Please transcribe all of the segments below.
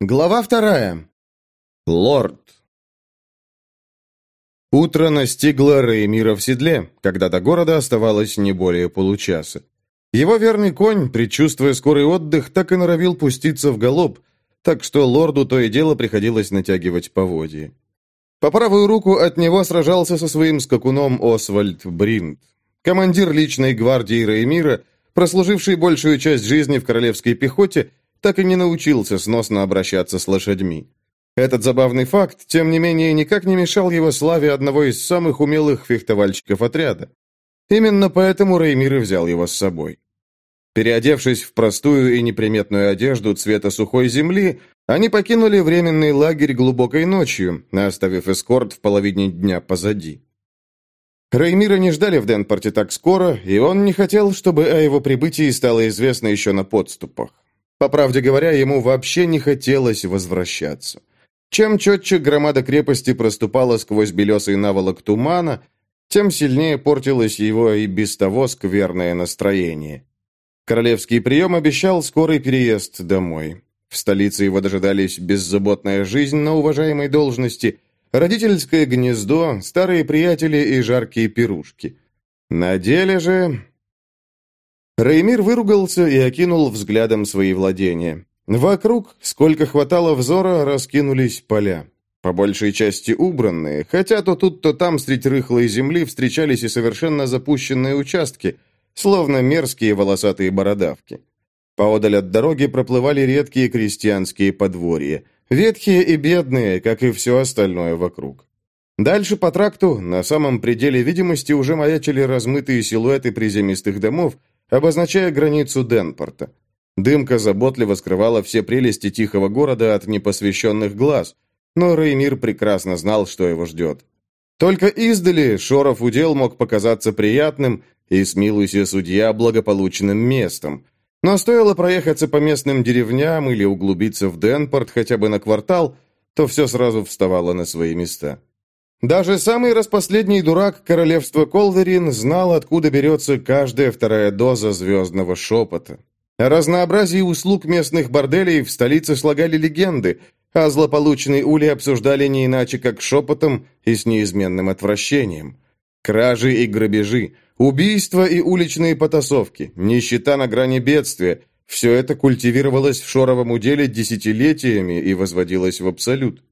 Глава вторая. Лорд. Утро настигло Реймира в седле, когда до города оставалось не более получаса. Его верный конь, предчувствуя скорый отдых, так и норовил пуститься в галоп, так что лорду то и дело приходилось натягивать поводья. По правую руку от него сражался со своим скакуном Освальд Бринт, командир личной гвардии Реймира, прослуживший большую часть жизни в королевской пехоте так и не научился сносно обращаться с лошадьми. Этот забавный факт, тем не менее, никак не мешал его славе одного из самых умелых фехтовальщиков отряда. Именно поэтому Реймир и взял его с собой. Переодевшись в простую и неприметную одежду цвета сухой земли, они покинули временный лагерь глубокой ночью, оставив эскорт в половине дня позади. Реймира не ждали в Денпорте так скоро, и он не хотел, чтобы о его прибытии стало известно еще на подступах. По правде говоря, ему вообще не хотелось возвращаться. Чем четче громада крепости проступала сквозь белесый наволок тумана, тем сильнее портилось его и без того скверное настроение. Королевский прием обещал скорый переезд домой. В столице его дожидались беззаботная жизнь на уважаемой должности, родительское гнездо, старые приятели и жаркие пирушки. На деле же Реймир выругался и окинул взглядом свои владения. Вокруг, сколько хватало взора, раскинулись поля. По большей части убранные, хотя то тут, то там среди рыхлой земли встречались и совершенно запущенные участки, словно мерзкие волосатые бородавки. Поодаль от дороги проплывали редкие крестьянские подворья, ветхие и бедные, как и все остальное вокруг. Дальше по тракту, на самом пределе видимости, уже маячили размытые силуэты приземистых домов, обозначая границу Денпорта. Дымка заботливо скрывала все прелести тихого города от непосвященных глаз, но Реймир прекрасно знал, что его ждет. Только издали Шоров удел мог показаться приятным и, смилуйся судья, благополучным местом. Но стоило проехаться по местным деревням или углубиться в Денпорт хотя бы на квартал, то все сразу вставало на свои места. Даже самый распоследний дурак королевства Колверин знал, откуда берется каждая вторая доза звездного шепота. О разнообразии услуг местных борделей в столице слагали легенды, а злополучные ули обсуждали не иначе, как шепотом и с неизменным отвращением. Кражи и грабежи, убийства и уличные потасовки, нищета на грани бедствия – все это культивировалось в шоровом уделе десятилетиями и возводилось в абсолют.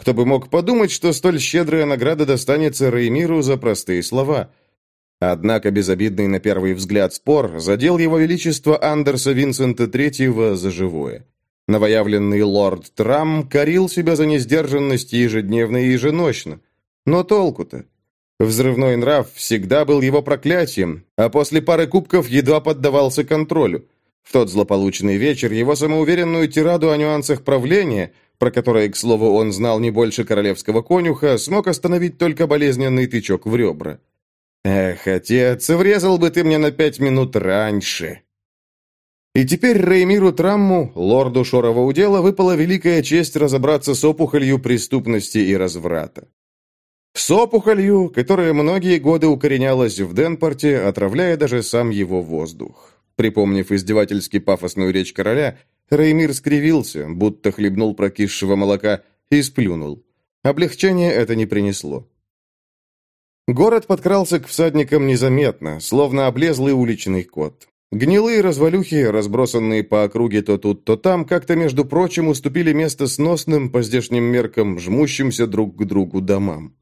Кто бы мог подумать, что столь щедрая награда достанется Реймиру за простые слова. Однако безобидный на первый взгляд спор задел его величество Андерса Винсента III за живое. Новоявленный лорд Трам корил себя за несдержанность ежедневно и еженочно. Но толку-то? Взрывной нрав всегда был его проклятием, а после пары кубков едва поддавался контролю. В тот злополучный вечер его самоуверенную тираду о нюансах правления – про которое, к слову, он знал не больше королевского конюха, смог остановить только болезненный тычок в ребра. «Эх, отец, врезал бы ты мне на пять минут раньше!» И теперь Реймиру Трамму, лорду Шорова удела, выпала великая честь разобраться с опухолью преступности и разврата. С опухолью, которая многие годы укоренялась в Денпорте, отравляя даже сам его воздух. Припомнив издевательски пафосную речь короля, Реймир скривился, будто хлебнул прокисшего молока, и сплюнул. Облегчение это не принесло. Город подкрался к всадникам незаметно, словно облезлый уличный кот. Гнилые развалюхи, разбросанные по округе то тут, то там, как-то, между прочим, уступили место сносным, по здешним меркам, жмущимся друг к другу домам.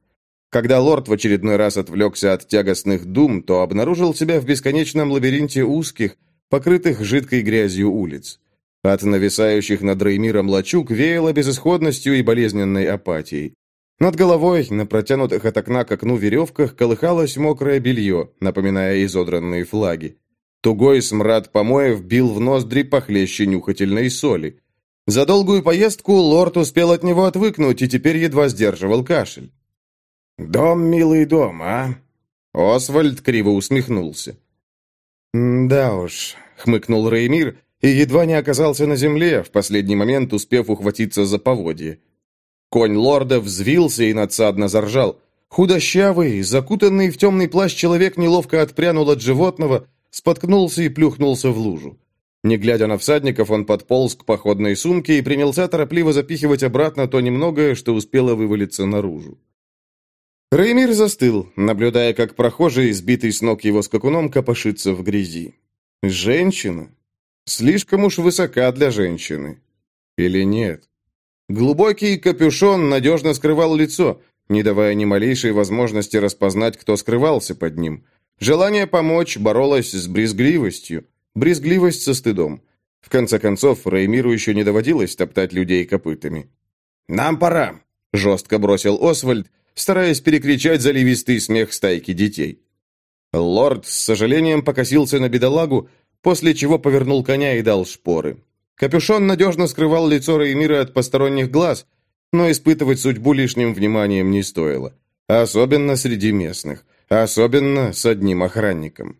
Когда лорд в очередной раз отвлекся от тягостных дум, то обнаружил себя в бесконечном лабиринте узких, покрытых жидкой грязью улиц. От нависающих над Реймиром лачуг веяло безысходностью и болезненной апатией. Над головой, на протянутых от окна к окну веревках, колыхалось мокрое белье, напоминая изодранные флаги. Тугой смрад помоев бил в ноздри похлеще нюхательной соли. За долгую поездку лорд успел от него отвыкнуть и теперь едва сдерживал кашель. «Дом, милый дом, а?» Освальд криво усмехнулся. «Да уж», — хмыкнул Реймир, и едва не оказался на земле, в последний момент успев ухватиться за поводье. Конь лорда взвился и надсадно заржал. Худощавый, закутанный в темный плащ человек неловко отпрянул от животного, споткнулся и плюхнулся в лужу. Не глядя на всадников, он подполз к походной сумке и принялся торопливо запихивать обратно то немногое, что успело вывалиться наружу. Реймир застыл, наблюдая, как прохожий, сбитый с ног его скакуном, копошится в грязи. Женщина? Слишком уж высока для женщины. Или нет? Глубокий капюшон надежно скрывал лицо, не давая ни малейшей возможности распознать, кто скрывался под ним. Желание помочь боролось с брезгливостью, брезгливость со стыдом. В конце концов, Реймиру еще не доводилось топтать людей копытами. «Нам пора», — жестко бросил Освальд, стараясь перекричать заливистый смех стайки детей. Лорд с сожалением покосился на бедолагу, после чего повернул коня и дал шпоры. Капюшон надежно скрывал лицо Реймира от посторонних глаз, но испытывать судьбу лишним вниманием не стоило. Особенно среди местных. Особенно с одним охранником.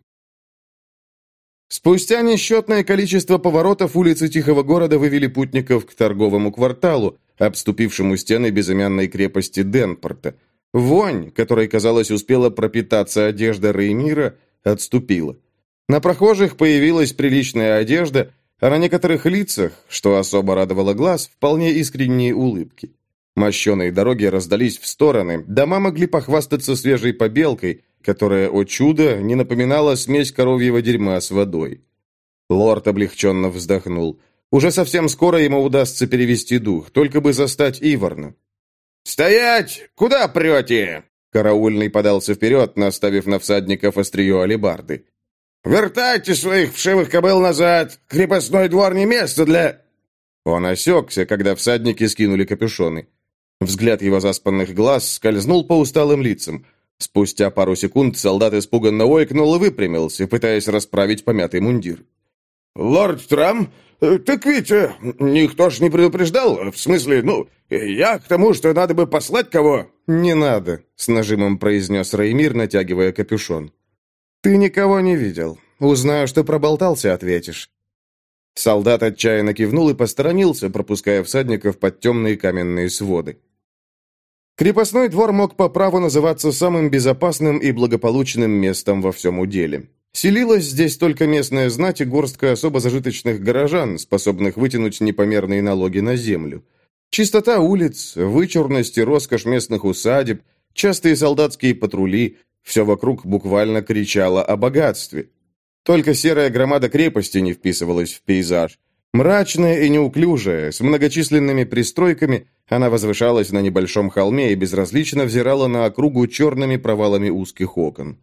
Спустя несчетное количество поворотов улицы Тихого города вывели путников к торговому кварталу, обступившему стены безымянной крепости Денпорта. Вонь, которой, казалось, успела пропитаться одежда Реймира, отступила. На прохожих появилась приличная одежда, а на некоторых лицах, что особо радовало глаз, вполне искренние улыбки. Мощеные дороги раздались в стороны, дома могли похвастаться свежей побелкой, которая, о чудо, не напоминала смесь коровьего дерьма с водой. Лорд облегченно вздохнул. Уже совсем скоро ему удастся перевести дух, только бы застать Иварна. «Стоять! Куда прете?» Караульный подался вперед, наставив на всадников острие алебарды. «Вертайте своих вшивых кобыл назад! Крепостной двор не место для...» Он осекся, когда всадники скинули капюшоны. Взгляд его заспанных глаз скользнул по усталым лицам. Спустя пару секунд солдат испуганно ойкнул и выпрямился, пытаясь расправить помятый мундир. «Лорд Трам? Так ведь э, никто ж не предупреждал. В смысле, ну, я к тому, что надо бы послать кого...» «Не надо», — с нажимом произнес Реймир, натягивая капюшон. «Ты никого не видел. Узнаю, что проболтался, ответишь». Солдат отчаянно кивнул и посторонился, пропуская всадников под темные каменные своды. Крепостной двор мог по праву называться самым безопасным и благополучным местом во всем уделе. Селилась здесь только местная знать и горстка особо зажиточных горожан, способных вытянуть непомерные налоги на землю. Чистота улиц, вычурность и роскошь местных усадеб, частые солдатские патрули, все вокруг буквально кричало о богатстве. Только серая громада крепости не вписывалась в пейзаж. Мрачная и неуклюжая, с многочисленными пристройками, она возвышалась на небольшом холме и безразлично взирала на округу черными провалами узких окон.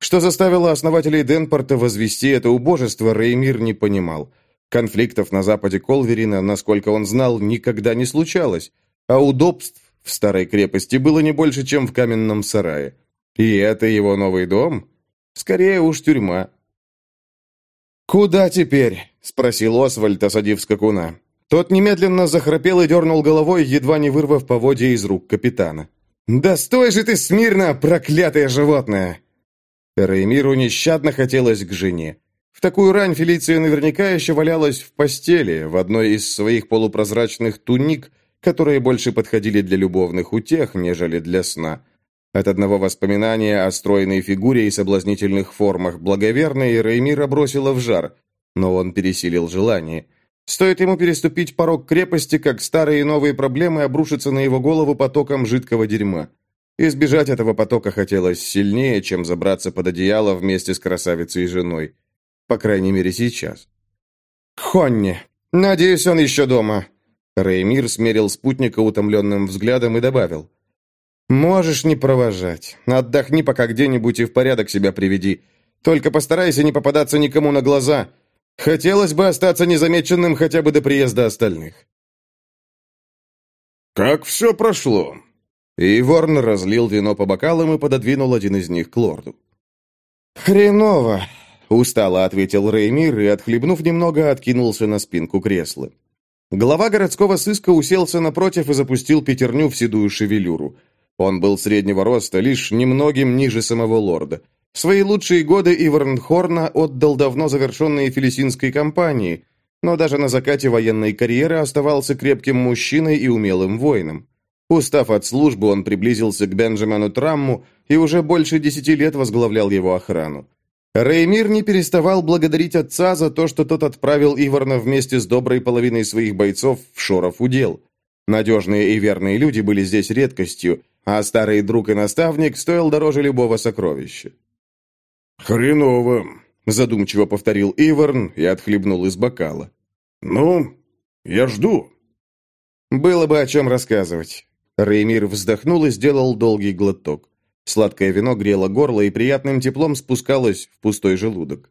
Что заставило основателей Денпорта возвести это убожество, Реймир не понимал. Конфликтов на западе Колверина, насколько он знал, никогда не случалось, а удобств в старой крепости было не больше, чем в каменном сарае. И это его новый дом? Скорее уж тюрьма. «Куда теперь?» — спросил Освальд, осадив скакуна. Тот немедленно захрапел и дернул головой, едва не вырвав поводья из рук капитана. «Да стой же ты смирно, проклятое животное!» Реймиру нещадно хотелось к жене. В такую рань Фелиция наверняка еще валялась в постели, в одной из своих полупрозрачных туник, которые больше подходили для любовных утех, нежели для сна. От одного воспоминания о стройной фигуре и соблазнительных формах благоверной Реймира бросила в жар, но он пересилил желание. Стоит ему переступить порог крепости, как старые и новые проблемы обрушатся на его голову потоком жидкого дерьма. Избежать этого потока хотелось сильнее, чем забраться под одеяло вместе с красавицей и женой. По крайней мере, сейчас. «Хонни! Надеюсь, он еще дома!» Реймир смерил спутника утомленным взглядом и добавил. «Можешь не провожать. Отдохни пока где-нибудь и в порядок себя приведи. Только постарайся не попадаться никому на глаза. Хотелось бы остаться незамеченным хотя бы до приезда остальных». «Как все прошло?» Иворн разлил вино по бокалам и пододвинул один из них к лорду. «Хреново», — устало ответил Реймир и, отхлебнув немного, откинулся на спинку кресла. Глава городского сыска уселся напротив и запустил пятерню в седую шевелюру. Он был среднего роста, лишь немногим ниже самого лорда. Свои лучшие годы Иверн Хорна отдал давно завершенной филисинской кампании, но даже на закате военной карьеры оставался крепким мужчиной и умелым воином. Устав от службы, он приблизился к Бенджамину Трамму и уже больше десяти лет возглавлял его охрану. Реймир не переставал благодарить отца за то, что тот отправил Иварна вместе с доброй половиной своих бойцов в Шоров удел. Надежные и верные люди были здесь редкостью, а старый друг и наставник стоил дороже любого сокровища. «Хреново», — задумчиво повторил Иварн и отхлебнул из бокала. «Ну, я жду». «Было бы о чем рассказывать». Реймир вздохнул и сделал долгий глоток. Сладкое вино грело горло и приятным теплом спускалось в пустой желудок.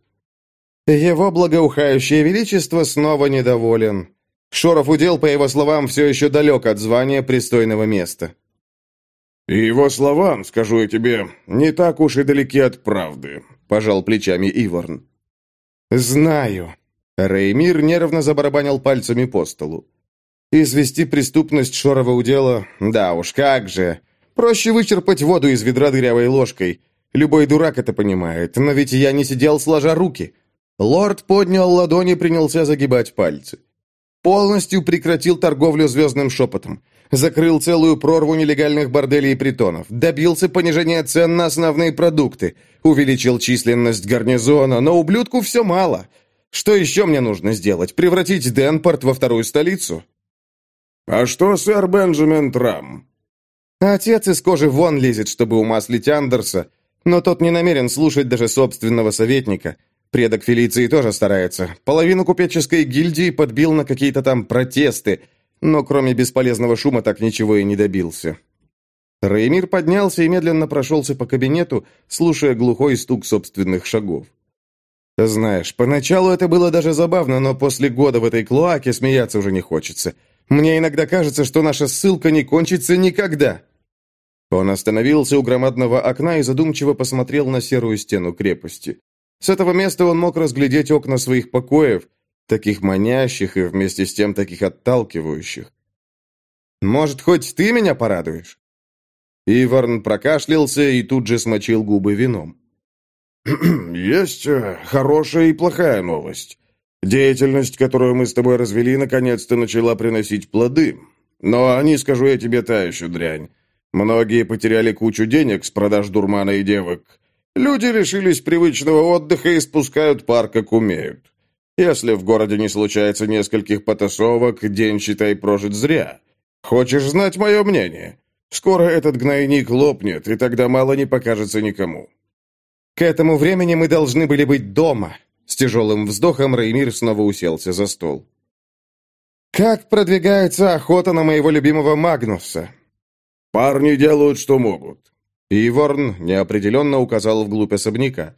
Его благоухающее величество снова недоволен. Шоров удел, по его словам, все еще далек от звания пристойного места. «И его слова, скажу я тебе, не так уж и далеки от правды», — пожал плечами Иворн. «Знаю». Реймир нервно забарабанил пальцами по столу. «Извести преступность Шорова удела? Да уж, как же. Проще вычерпать воду из ведра дырявой ложкой. Любой дурак это понимает, но ведь я не сидел сложа руки». Лорд поднял ладони и принялся загибать пальцы. Полностью прекратил торговлю звездным шепотом. Закрыл целую прорву нелегальных борделей и притонов. Добился понижения цен на основные продукты. Увеличил численность гарнизона, но ублюдку все мало. Что еще мне нужно сделать? Превратить Денпорт во вторую столицу? «А что, сэр Бенджамин Трам?» Отец из кожи вон лезет, чтобы умаслить Андерса, но тот не намерен слушать даже собственного советника. Предок Фелиции тоже старается. Половину купеческой гильдии подбил на какие-то там протесты, но кроме бесполезного шума так ничего и не добился. Реймир поднялся и медленно прошелся по кабинету, слушая глухой стук собственных шагов. Знаешь, поначалу это было даже забавно, но после года в этой клоаке смеяться уже не хочется. Мне иногда кажется, что наша ссылка не кончится никогда. Он остановился у громадного окна и задумчиво посмотрел на серую стену крепости. С этого места он мог разглядеть окна своих покоев, таких манящих и вместе с тем таких отталкивающих. «Может, хоть ты меня порадуешь?» Иварн прокашлялся и тут же смочил губы вином. «Есть э, хорошая и плохая новость. Деятельность, которую мы с тобой развели, наконец-то начала приносить плоды. Но не скажу я тебе та еще дрянь. Многие потеряли кучу денег с продаж дурмана и девок. Люди лишились привычного отдыха и спускают пар, как умеют. Если в городе не случается нескольких потасовок, день, считай, прожит зря. Хочешь знать мое мнение? Скоро этот гнойник лопнет, и тогда мало не покажется никому. К этому времени мы должны были быть дома. С тяжелым вздохом Реймир снова уселся за стол. Как продвигается охота на моего любимого Магнуса? Парни делают, что могут. Иворн неопределенно указал вглубь особняка.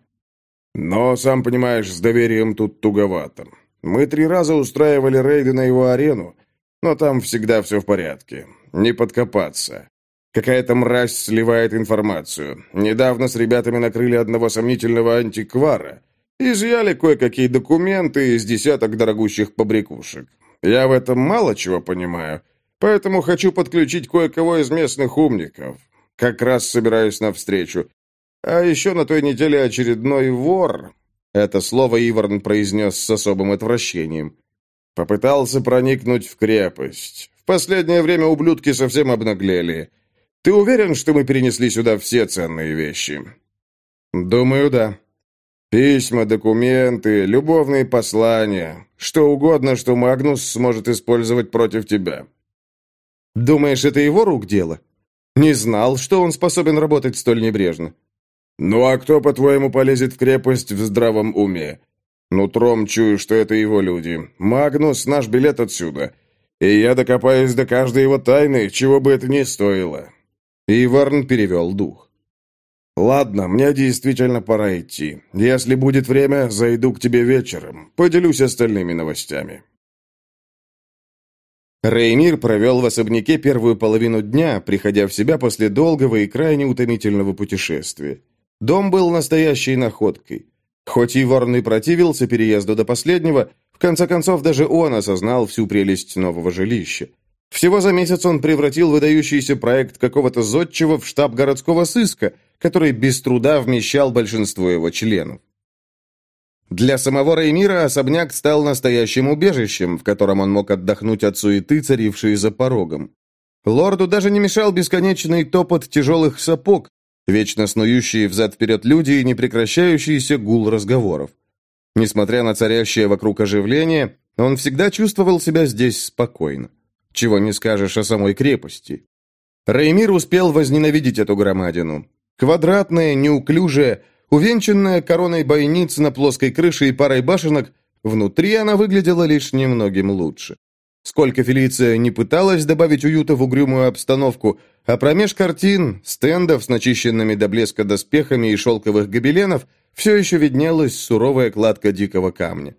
Но, сам понимаешь, с доверием тут туговато. Мы три раза устраивали рейды на его арену, но там всегда все в порядке. Не подкопаться. Какая-то мразь сливает информацию. Недавно с ребятами накрыли одного сомнительного антиквара. Изъяли кое-какие документы из десяток дорогущих побрякушек. Я в этом мало чего понимаю, поэтому хочу подключить кое-кого из местных умников. Как раз собираюсь навстречу. А еще на той неделе очередной вор...» Это слово Иварн произнес с особым отвращением. «Попытался проникнуть в крепость. В последнее время ублюдки совсем обнаглели. Ты уверен, что мы перенесли сюда все ценные вещи?» «Думаю, да. Письма, документы, любовные послания, что угодно, что Магнус сможет использовать против тебя». «Думаешь, это его рук дело? Не знал, что он способен работать столь небрежно». «Ну а кто, по-твоему, полезет в крепость в здравом уме? Нутром чую, что это его люди. Магнус — наш билет отсюда. И я докопаюсь до каждой его тайны, чего бы это ни стоило». Иварн перевел дух. «Ладно, мне действительно пора идти. Если будет время, зайду к тебе вечером. Поделюсь остальными новостями». Реймир провел в особняке первую половину дня, приходя в себя после долгого и крайне утомительного путешествия. Дом был настоящей находкой. Хоть и Ворн противился переезду до последнего, в конце концов даже он осознал всю прелесть нового жилища. Всего за месяц он превратил выдающийся проект какого-то зодчего в штаб городского сыска, который без труда вмещал большинство его членов. Для самого Реймира особняк стал настоящим убежищем, в котором он мог отдохнуть от суеты, царившей за порогом. Лорду даже не мешал бесконечный топот тяжелых сапог, вечно снующие взад-вперед люди и непрекращающийся гул разговоров. Несмотря на царящее вокруг оживление, он всегда чувствовал себя здесь спокойно. Чего не скажешь о самой крепости. Реймир успел возненавидеть эту громадину. Квадратная, неуклюжая, увенчанная короной бойниц на плоской крыше и парой башенок, внутри она выглядела лишь немногим лучше. Сколько Фелиция не пыталась добавить уюта в угрюмую обстановку, а промеж картин, стендов с начищенными до блеска доспехами и шелковых гобеленов все еще виднелась суровая кладка дикого камня.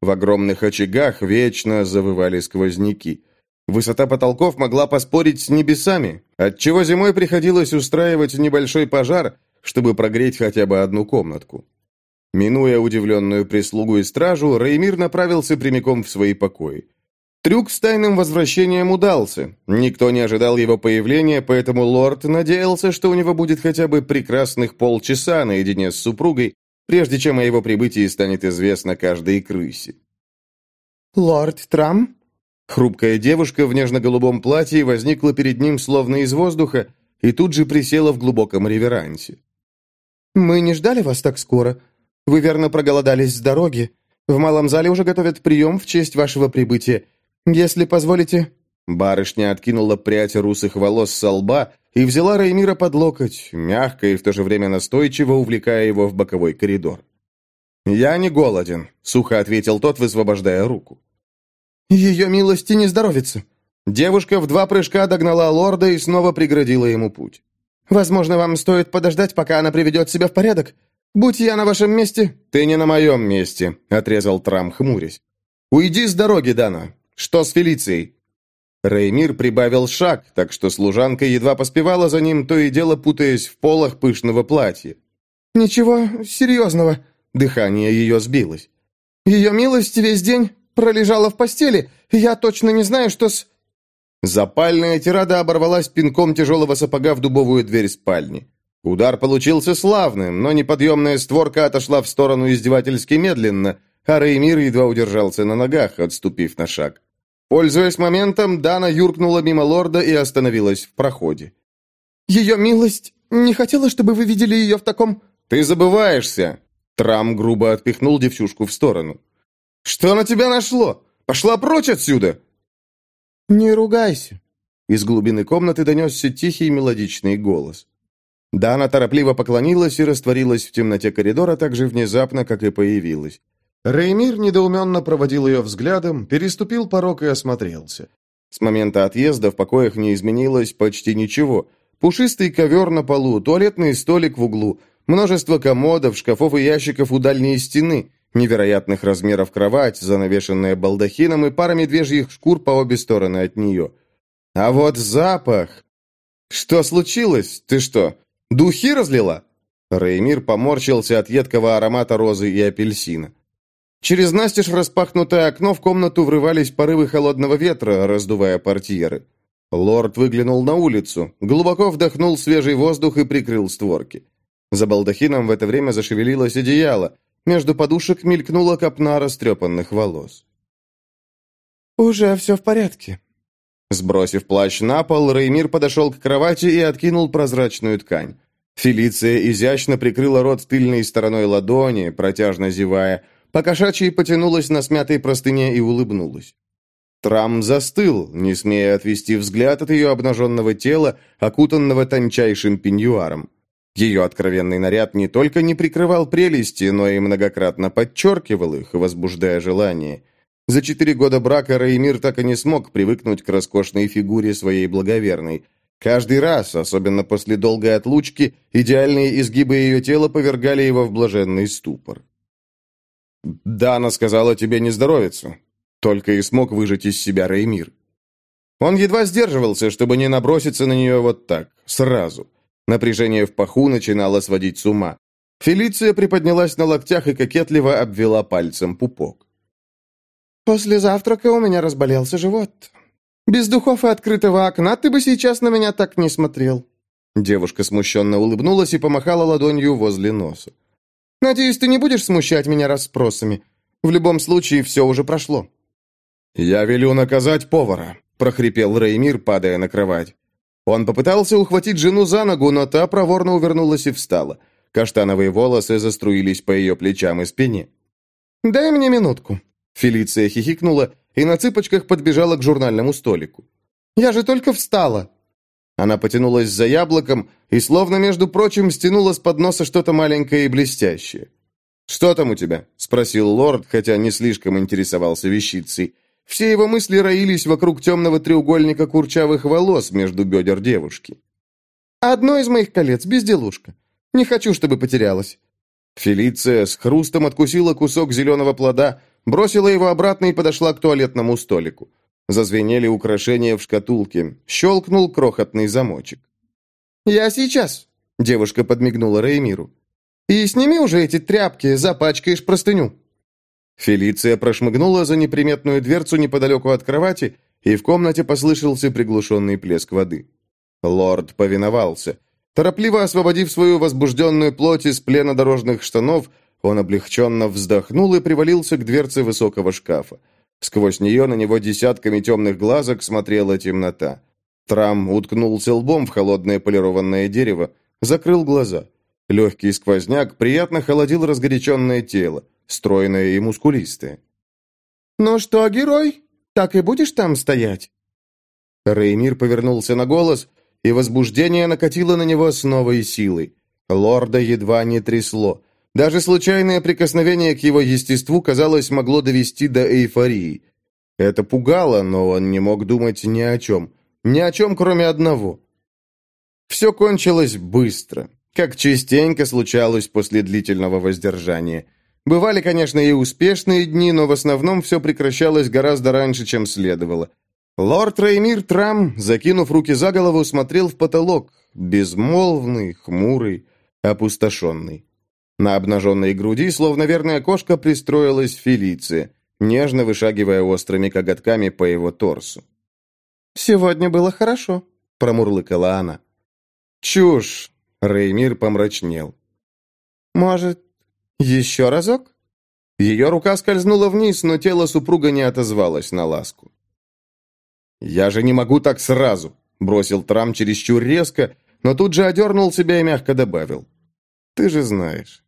В огромных очагах вечно завывали сквозняки. Высота потолков могла поспорить с небесами, отчего зимой приходилось устраивать небольшой пожар, чтобы прогреть хотя бы одну комнатку. Минуя удивленную прислугу и стражу, Реймир направился прямиком в свои покои. Трюк с тайным возвращением удался. Никто не ожидал его появления, поэтому лорд надеялся, что у него будет хотя бы прекрасных полчаса наедине с супругой, прежде чем о его прибытии станет известно каждой крысе. «Лорд Трам?» Хрупкая девушка в нежно-голубом платье возникла перед ним словно из воздуха и тут же присела в глубоком реверансе. «Мы не ждали вас так скоро. Вы верно проголодались с дороги. В малом зале уже готовят прием в честь вашего прибытия. Если позволите...» Барышня откинула прядь русых волос со лба и взяла Реймира под локоть, мягко и в то же время настойчиво увлекая его в боковой коридор. «Я не голоден», — сухо ответил тот, высвобождая руку. «Ее милости не здоровится». Девушка в два прыжка догнала лорда и снова преградила ему путь. «Возможно, вам стоит подождать, пока она приведет себя в порядок. Будь я на вашем месте...» «Ты не на моем месте», — отрезал Трам, хмурясь. «Уйди с дороги, Дана. Что с Фелицией?» Реймир прибавил шаг, так что служанка едва поспевала за ним, то и дело путаясь в полах пышного платья. «Ничего серьезного», — дыхание ее сбилось. «Ее милость весь день пролежала в постели, и я точно не знаю, что с...» Запальная тирада оборвалась пинком тяжелого сапога в дубовую дверь спальни. Удар получился славным, но неподъемная створка отошла в сторону издевательски медленно — а Реймир едва удержался на ногах, отступив на шаг. Пользуясь моментом, Дана юркнула мимо лорда и остановилась в проходе. «Ее милость не хотела, чтобы вы видели ее в таком...» «Ты забываешься!» Трам грубо отпихнул девчушку в сторону. «Что на тебя нашло? Пошла прочь отсюда!» «Не ругайся!» Из глубины комнаты донесся тихий мелодичный голос. Дана торопливо поклонилась и растворилась в темноте коридора так же внезапно, как и появилась. Реймир недоуменно проводил ее взглядом, переступил порог и осмотрелся. С момента отъезда в покоях не изменилось почти ничего. Пушистый ковер на полу, туалетный столик в углу, множество комодов, шкафов и ящиков у дальней стены, невероятных размеров кровать, занавешенная балдахином и пара медвежьих шкур по обе стороны от нее. А вот запах... Что случилось? Ты что, духи разлила? Реймир поморщился от едкого аромата розы и апельсина. Через настежь распахнутое окно в комнату врывались порывы холодного ветра, раздувая портьеры. Лорд выглянул на улицу, глубоко вдохнул свежий воздух и прикрыл створки. За балдахином в это время зашевелилось одеяло, между подушек мелькнула копна растрепанных волос. «Уже все в порядке». Сбросив плащ на пол, Реймир подошел к кровати и откинул прозрачную ткань. Фелиция изящно прикрыла рот тыльной стороной ладони, протяжно зевая, Покошачьей потянулась на смятой простыне и улыбнулась. Трам застыл, не смея отвести взгляд от ее обнаженного тела, окутанного тончайшим пеньюаром. Ее откровенный наряд не только не прикрывал прелести, но и многократно подчеркивал их, возбуждая желание. За четыре года брака Реймир так и не смог привыкнуть к роскошной фигуре своей благоверной. Каждый раз, особенно после долгой отлучки, идеальные изгибы ее тела повергали его в блаженный ступор. «Да, она сказала, тебе не здоровится». Только и смог выжать из себя Реймир. Он едва сдерживался, чтобы не наброситься на нее вот так, сразу. Напряжение в паху начинало сводить с ума. Фелиция приподнялась на локтях и кокетливо обвела пальцем пупок. «После завтрака у меня разболелся живот. Без духов и открытого окна ты бы сейчас на меня так не смотрел». Девушка смущенно улыбнулась и помахала ладонью возле носа. Надеюсь, ты не будешь смущать меня расспросами. В любом случае, все уже прошло». «Я велю наказать повара», — прохрипел Реймир, падая на кровать. Он попытался ухватить жену за ногу, но та проворно увернулась и встала. Каштановые волосы заструились по ее плечам и спине. «Дай мне минутку». Фелиция хихикнула и на цыпочках подбежала к журнальному столику. «Я же только встала!» Она потянулась за яблоком и, словно между прочим, стянула с подноса что-то маленькое и блестящее. «Что там у тебя?» — спросил лорд, хотя не слишком интересовался вещицей. Все его мысли роились вокруг темного треугольника курчавых волос между бедер девушки. «Одно из моих колец, безделушка. Не хочу, чтобы потерялась». Фелиция с хрустом откусила кусок зеленого плода, бросила его обратно и подошла к туалетному столику. Зазвенели украшения в шкатулке. Щелкнул крохотный замочек. «Я сейчас», — девушка подмигнула Реймиру. «И сними уже эти тряпки, запачкаешь простыню». Фелиция прошмыгнула за неприметную дверцу неподалеку от кровати, и в комнате послышался приглушенный плеск воды. Лорд повиновался. Торопливо освободив свою возбужденную плоть из плена дорожных штанов, он облегченно вздохнул и привалился к дверце высокого шкафа. Сквозь нее на него десятками темных глазок смотрела темнота. Трам уткнулся лбом в холодное полированное дерево, закрыл глаза. Легкий сквозняк приятно холодил разгоряченное тело, стройное и мускулистое. «Ну что, герой, так и будешь там стоять?» Реймир повернулся на голос, и возбуждение накатило на него с новой силой. Лорда едва не трясло. Даже случайное прикосновение к его естеству, казалось, могло довести до эйфории. Это пугало, но он не мог думать ни о чем. Ни о чем, кроме одного. Все кончилось быстро, как частенько случалось после длительного воздержания. Бывали, конечно, и успешные дни, но в основном все прекращалось гораздо раньше, чем следовало. Лорд Реймир Трам, закинув руки за голову, смотрел в потолок, безмолвный, хмурый, опустошенный. На обнаженной груди, словно верная кошка, пристроилась Фелиция, нежно вышагивая острыми коготками по его торсу. «Сегодня было хорошо», — промурлыкала она. «Чушь!» — Реймир помрачнел. «Может, еще разок?» Ее рука скользнула вниз, но тело супруга не отозвалось на ласку. «Я же не могу так сразу!» — бросил Трам чересчур резко, но тут же одернул себя и мягко добавил. «Ты же знаешь,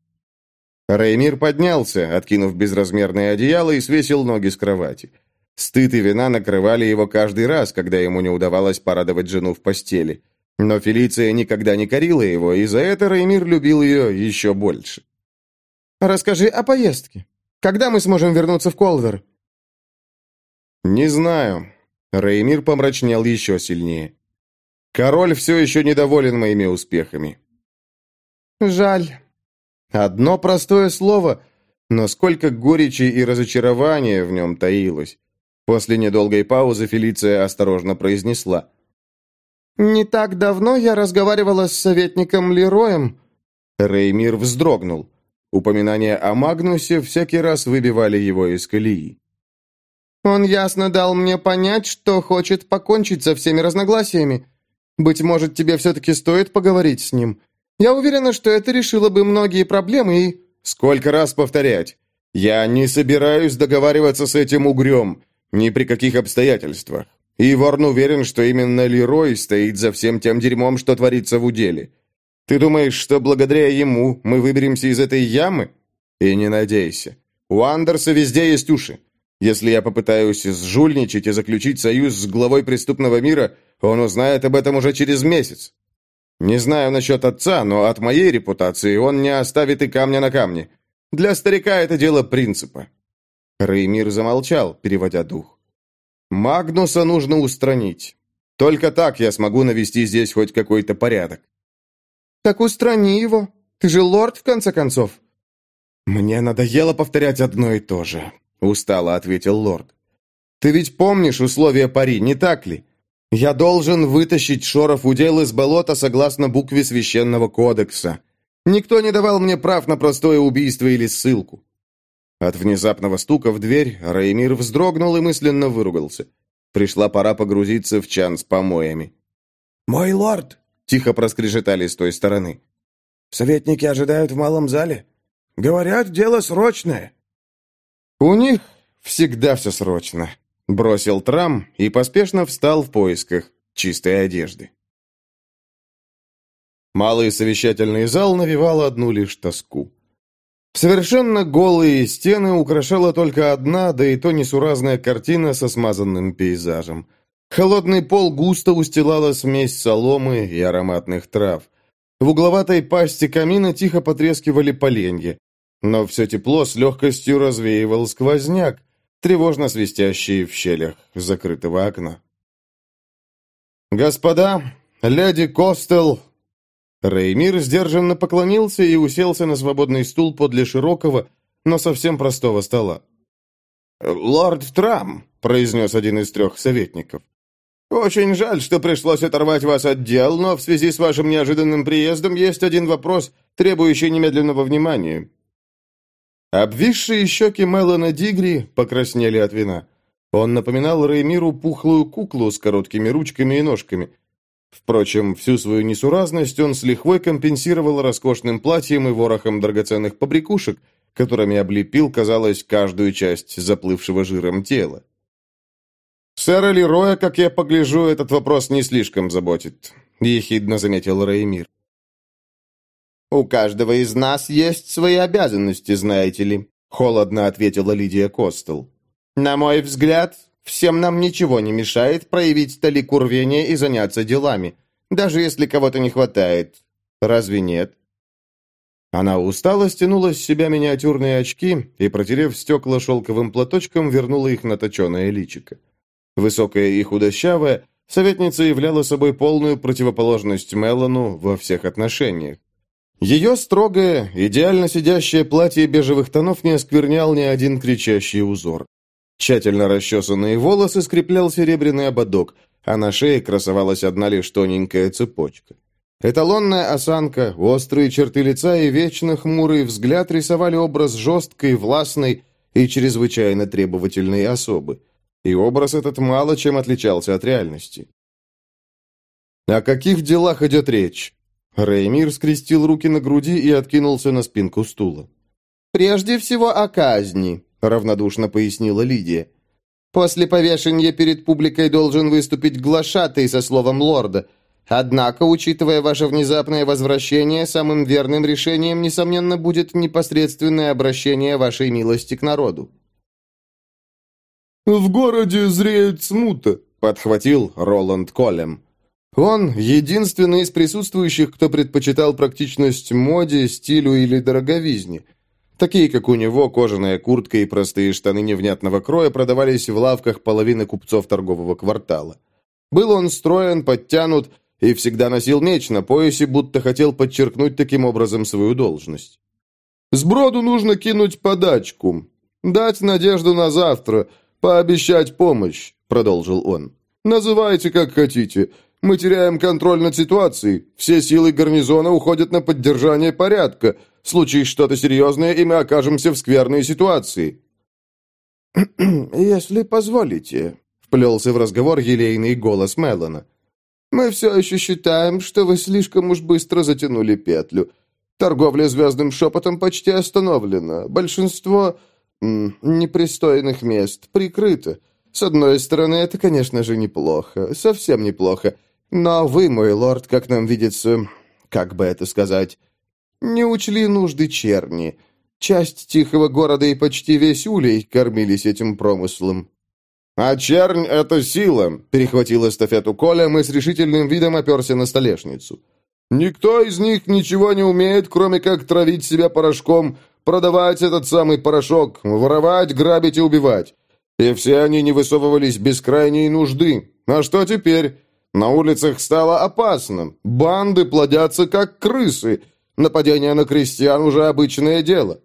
Реймир поднялся, откинув безразмерное одеяло и свесил ноги с кровати. Стыд и вина накрывали его каждый раз, когда ему не удавалось порадовать жену в постели. Но Фелиция никогда не корила его, и за это Реймир любил ее еще больше. «Расскажи о поездке. Когда мы сможем вернуться в Колвер?» «Не знаю». Реймир помрачнел еще сильнее. «Король все еще недоволен моими успехами». «Жаль. Одно простое слово, но сколько горечи и разочарования в нем таилось. После недолгой паузы Фелиция осторожно произнесла. «Не так давно я разговаривала с советником Лероем». Реймир вздрогнул. Упоминания о Магнусе всякий раз выбивали его из колеи. «Он ясно дал мне понять, что хочет покончить со всеми разногласиями. Быть может, тебе все-таки стоит поговорить с ним. Я уверена, что это решило бы многие проблемы и...» «Сколько раз повторять? Я не собираюсь договариваться с этим угрем, ни при каких обстоятельствах. И Ворн уверен, что именно Лерой стоит за всем тем дерьмом, что творится в уделе. Ты думаешь, что благодаря ему мы выберемся из этой ямы? И не надейся. У Андерса везде есть уши. Если я попытаюсь сжульничать и заключить союз с главой преступного мира, он узнает об этом уже через месяц. Не знаю насчет отца, но от моей репутации он не оставит и камня на камне. Для старика это дело принципа». Реймир замолчал, переводя дух. «Магнуса нужно устранить. Только так я смогу навести здесь хоть какой-то порядок». «Так устрани его. Ты же лорд, в конце концов». «Мне надоело повторять одно и то же», — устало ответил лорд. «Ты ведь помнишь условия пари, не так ли? Я должен вытащить Шоров удел из болота согласно букве священного кодекса. Никто не давал мне прав на простое убийство или ссылку. От внезапного стука в дверь Реймир вздрогнул и мысленно выругался. Пришла пора погрузиться в чан с помоями. «Мой лорд!» — тихо проскрежетали с той стороны. «Советники ожидают в малом зале. Говорят, дело срочное». «У них всегда все срочно», Бросил трам и поспешно встал в поисках чистой одежды. Малый совещательный зал навевал одну лишь тоску. Совершенно голые стены украшала только одна, да и то несуразная картина со смазанным пейзажем. Холодный пол густо устилала смесь соломы и ароматных трав. В угловатой пасти камина тихо потрескивали поленья. Но все тепло с легкостью развеивал сквозняк, тревожно свистящий в щелях закрытого окна. «Господа, леди Костел, Реймир сдержанно поклонился и уселся на свободный стул подле широкого, но совсем простого стола. «Лорд Трам», — произнес один из трех советников, — «очень жаль, что пришлось оторвать вас от дел, но в связи с вашим неожиданным приездом есть один вопрос, требующий немедленного внимания». Обвисшие щеки Мелана Дигри покраснели от вина. Он напоминал Реймиру пухлую куклу с короткими ручками и ножками — Впрочем, всю свою несуразность он с лихвой компенсировал роскошным платьем и ворохом драгоценных побрякушек, которыми облепил, казалось, каждую часть заплывшего жиром тела. «Сэра Лероя, как я погляжу, этот вопрос не слишком заботит», — ехидно заметил Реймир. «У каждого из нас есть свои обязанности, знаете ли», — холодно ответила Лидия Костел. «На мой взгляд, Всем нам ничего не мешает проявить толику рвения и заняться делами, даже если кого-то не хватает. Разве нет? Она устало стянула с себя миниатюрные очки и, протерев стекла шелковым платочком, вернула их на точеное личико. Высокая и худощавая, советница являла собой полную противоположность Мелану во всех отношениях. Ее строгое, идеально сидящее платье бежевых тонов не осквернял ни один кричащий узор. Тщательно расчесанные волосы скреплял серебряный ободок, а на шее красовалась одна лишь тоненькая цепочка. Эталонная осанка, острые черты лица и вечно хмурый взгляд рисовали образ жесткой, властной и чрезвычайно требовательной особы. И образ этот мало чем отличался от реальности. «О каких делах идет речь?» Реймир скрестил руки на груди и откинулся на спинку стула. «Прежде всего о казни», равнодушно пояснила Лидия. «После повешения перед публикой должен выступить глашатый со словом лорда. Однако, учитывая ваше внезапное возвращение, самым верным решением, несомненно, будет непосредственное обращение вашей милости к народу». «В городе зреет смута», — подхватил Роланд Колем. Он единственный из присутствующих, кто предпочитал практичность моде, стилю или дороговизне. Такие, как у него, кожаная куртка и простые штаны невнятного кроя продавались в лавках половины купцов торгового квартала. Был он строен, подтянут и всегда носил меч на поясе, будто хотел подчеркнуть таким образом свою должность. «Сброду нужно кинуть подачку, дать надежду на завтра, пообещать помощь», — продолжил он. «Называйте, как хотите. Мы теряем контроль над ситуацией. Все силы гарнизона уходят на поддержание порядка». Случись что-то серьезное, и мы окажемся в скверной ситуации». «Если позволите», — вплелся в разговор елейный голос Мелона. «Мы все еще считаем, что вы слишком уж быстро затянули петлю. Торговля звездным шепотом почти остановлена. Большинство непристойных мест прикрыто. С одной стороны, это, конечно же, неплохо, совсем неплохо. Но вы, мой лорд, как нам видится, как бы это сказать, не учли нужды черни. Часть тихого города и почти весь улей кормились этим промыслом. «А чернь — это сила», — перехватил эстафету Коля, мы с решительным видом оперся на столешницу. «Никто из них ничего не умеет, кроме как травить себя порошком, продавать этот самый порошок, воровать, грабить и убивать. И все они не высовывались без крайней нужды. А что теперь? На улицах стало опасно. Банды плодятся, как крысы». Нападение на крестьян уже обычное дело».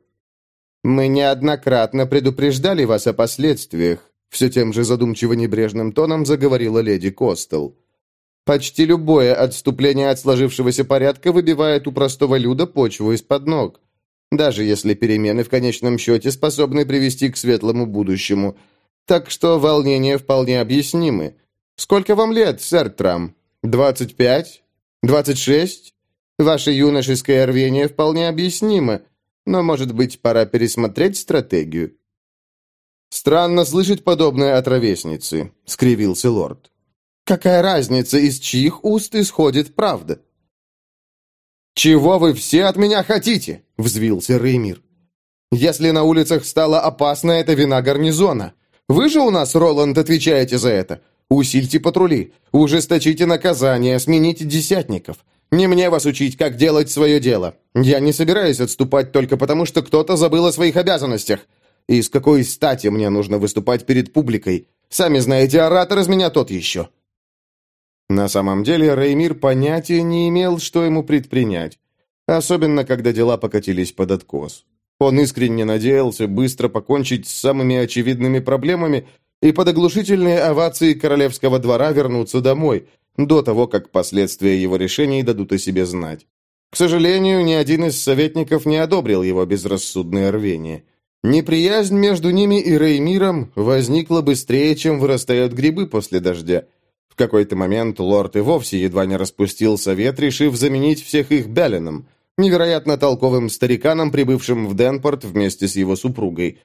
«Мы неоднократно предупреждали вас о последствиях», все тем же задумчиво небрежным тоном заговорила леди Костел. «Почти любое отступление от сложившегося порядка выбивает у простого люда почву из-под ног, даже если перемены в конечном счете способны привести к светлому будущему. Так что волнения вполне объяснимы. Сколько вам лет, сэр Трам? Двадцать пять? Двадцать шесть? Ваше юношеское рвение вполне объяснимо, но, может быть, пора пересмотреть стратегию». «Странно слышать подобное от ровесницы», — скривился лорд. «Какая разница, из чьих уст исходит правда?» «Чего вы все от меня хотите?» — взвился Реймир. «Если на улицах стало опасно, это вина гарнизона. Вы же у нас, Роланд, отвечаете за это. Усильте патрули, ужесточите наказания, смените десятников. Не мне вас учить, как делать свое дело. Я не собираюсь отступать только потому, что кто-то забыл о своих обязанностях. И с какой стати мне нужно выступать перед публикой? Сами знаете, оратор из меня тот еще». На самом деле Реймир понятия не имел, что ему предпринять. Особенно, когда дела покатились под откос. Он искренне надеялся быстро покончить с самыми очевидными проблемами и под оглушительные овации королевского двора вернуться домой, до того, как последствия его решений дадут о себе знать. К сожалению, ни один из советников не одобрил его безрассудное рвение. Неприязнь между ними и Реймиром возникла быстрее, чем вырастают грибы после дождя. В какой-то момент лорд и вовсе едва не распустил совет, решив заменить всех их Белленом, невероятно толковым стариканом, прибывшим в Денпорт вместе с его супругой.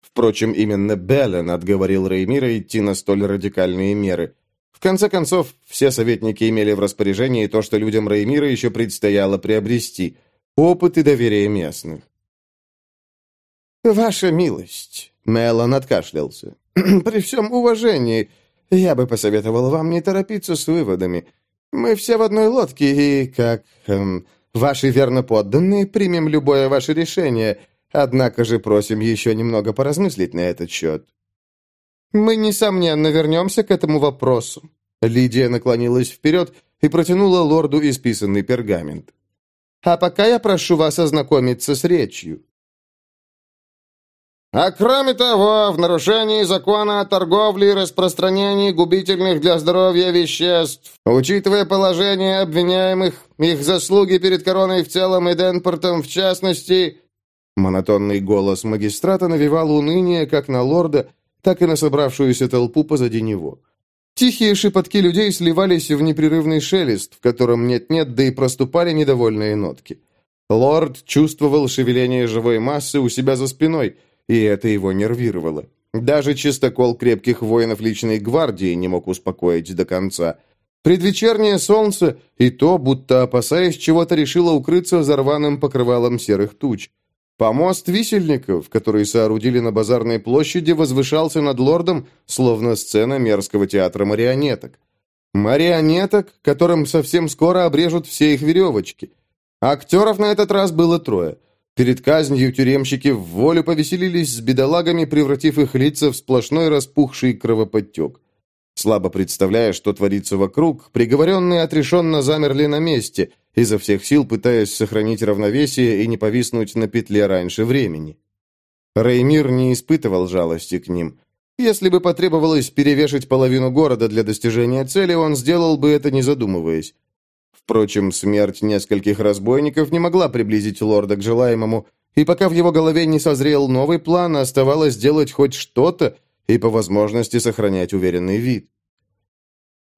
Впрочем, именно Беллен отговорил Реймира идти на столь радикальные меры. В конце концов, все советники имели в распоряжении то, что людям Реймира еще предстояло приобрести – опыт и доверие местных. «Ваша милость», — Мелон откашлялся, — «при всем уважении, я бы посоветовал вам не торопиться с выводами. Мы все в одной лодке, и, как эм, ваши верноподданные, примем любое ваше решение, Однако же просим еще немного поразмыслить на этот счет. Мы, несомненно, вернемся к этому вопросу. Лидия наклонилась вперед и протянула лорду исписанный пергамент. А пока я прошу вас ознакомиться с речью. А кроме того, в нарушении закона о торговле и распространении губительных для здоровья веществ, учитывая положение обвиняемых, их заслуги перед короной в целом и Денпортом в частности, Монотонный голос магистрата навевал уныние как на лорда, так и на собравшуюся толпу позади него. Тихие шепотки людей сливались в непрерывный шелест, в котором нет-нет, да и проступали недовольные нотки. Лорд чувствовал шевеление живой массы у себя за спиной, и это его нервировало. Даже чистокол крепких воинов личной гвардии не мог успокоить до конца. Предвечернее солнце, и то, будто опасаясь чего-то, решило укрыться за рваным покрывалом серых туч. Помост висельников, который соорудили на базарной площади, возвышался над лордом, словно сцена мерзкого театра марионеток. Марионеток, которым совсем скоро обрежут все их веревочки. Актеров на этот раз было трое. Перед казнью тюремщики в волю повеселились с бедолагами, превратив их лица в сплошной распухший кровоподтек. Слабо представляя, что творится вокруг, приговоренные отрешенно замерли на месте, изо всех сил пытаясь сохранить равновесие и не повиснуть на петле раньше времени. Реймир не испытывал жалости к ним. Если бы потребовалось перевешать половину города для достижения цели, он сделал бы это, не задумываясь. Впрочем, смерть нескольких разбойников не могла приблизить лорда к желаемому, и пока в его голове не созрел новый план, оставалось делать хоть что-то и по возможности сохранять уверенный вид.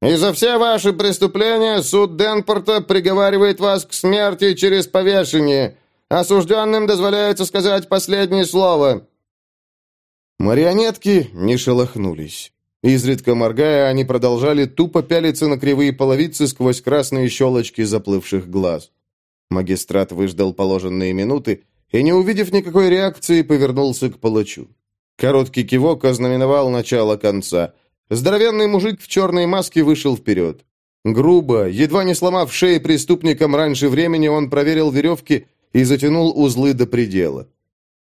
И за все ваши преступления суд Денпорта приговаривает вас к смерти через повешение. Осужденным дозволяется сказать последнее слово». Марионетки не шелохнулись. Изредка моргая, они продолжали тупо пялиться на кривые половицы сквозь красные щелочки заплывших глаз. Магистрат выждал положенные минуты и, не увидев никакой реакции, повернулся к палачу. Короткий кивок ознаменовал начало конца. Здоровенный мужик в черной маске вышел вперед. Грубо, едва не сломав шеи преступникам раньше времени, он проверил веревки и затянул узлы до предела.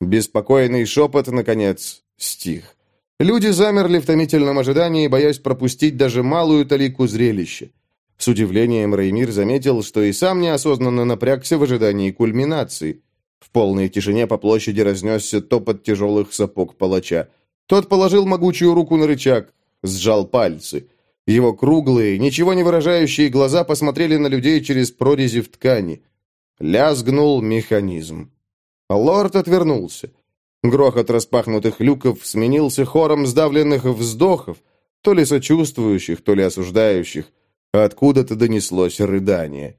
Беспокойный шепот, наконец, стих. Люди замерли в томительном ожидании, боясь пропустить даже малую талику зрелища. С удивлением Реймир заметил, что и сам неосознанно напрягся в ожидании кульминации. В полной тишине по площади разнесся топот тяжелых сапог палача. Тот положил могучую руку на рычаг сжал пальцы. Его круглые, ничего не выражающие глаза посмотрели на людей через прорези в ткани. Лязгнул механизм. Лорд отвернулся. Грохот распахнутых люков сменился хором сдавленных вздохов, то ли сочувствующих, то ли осуждающих. Откуда-то донеслось рыдание.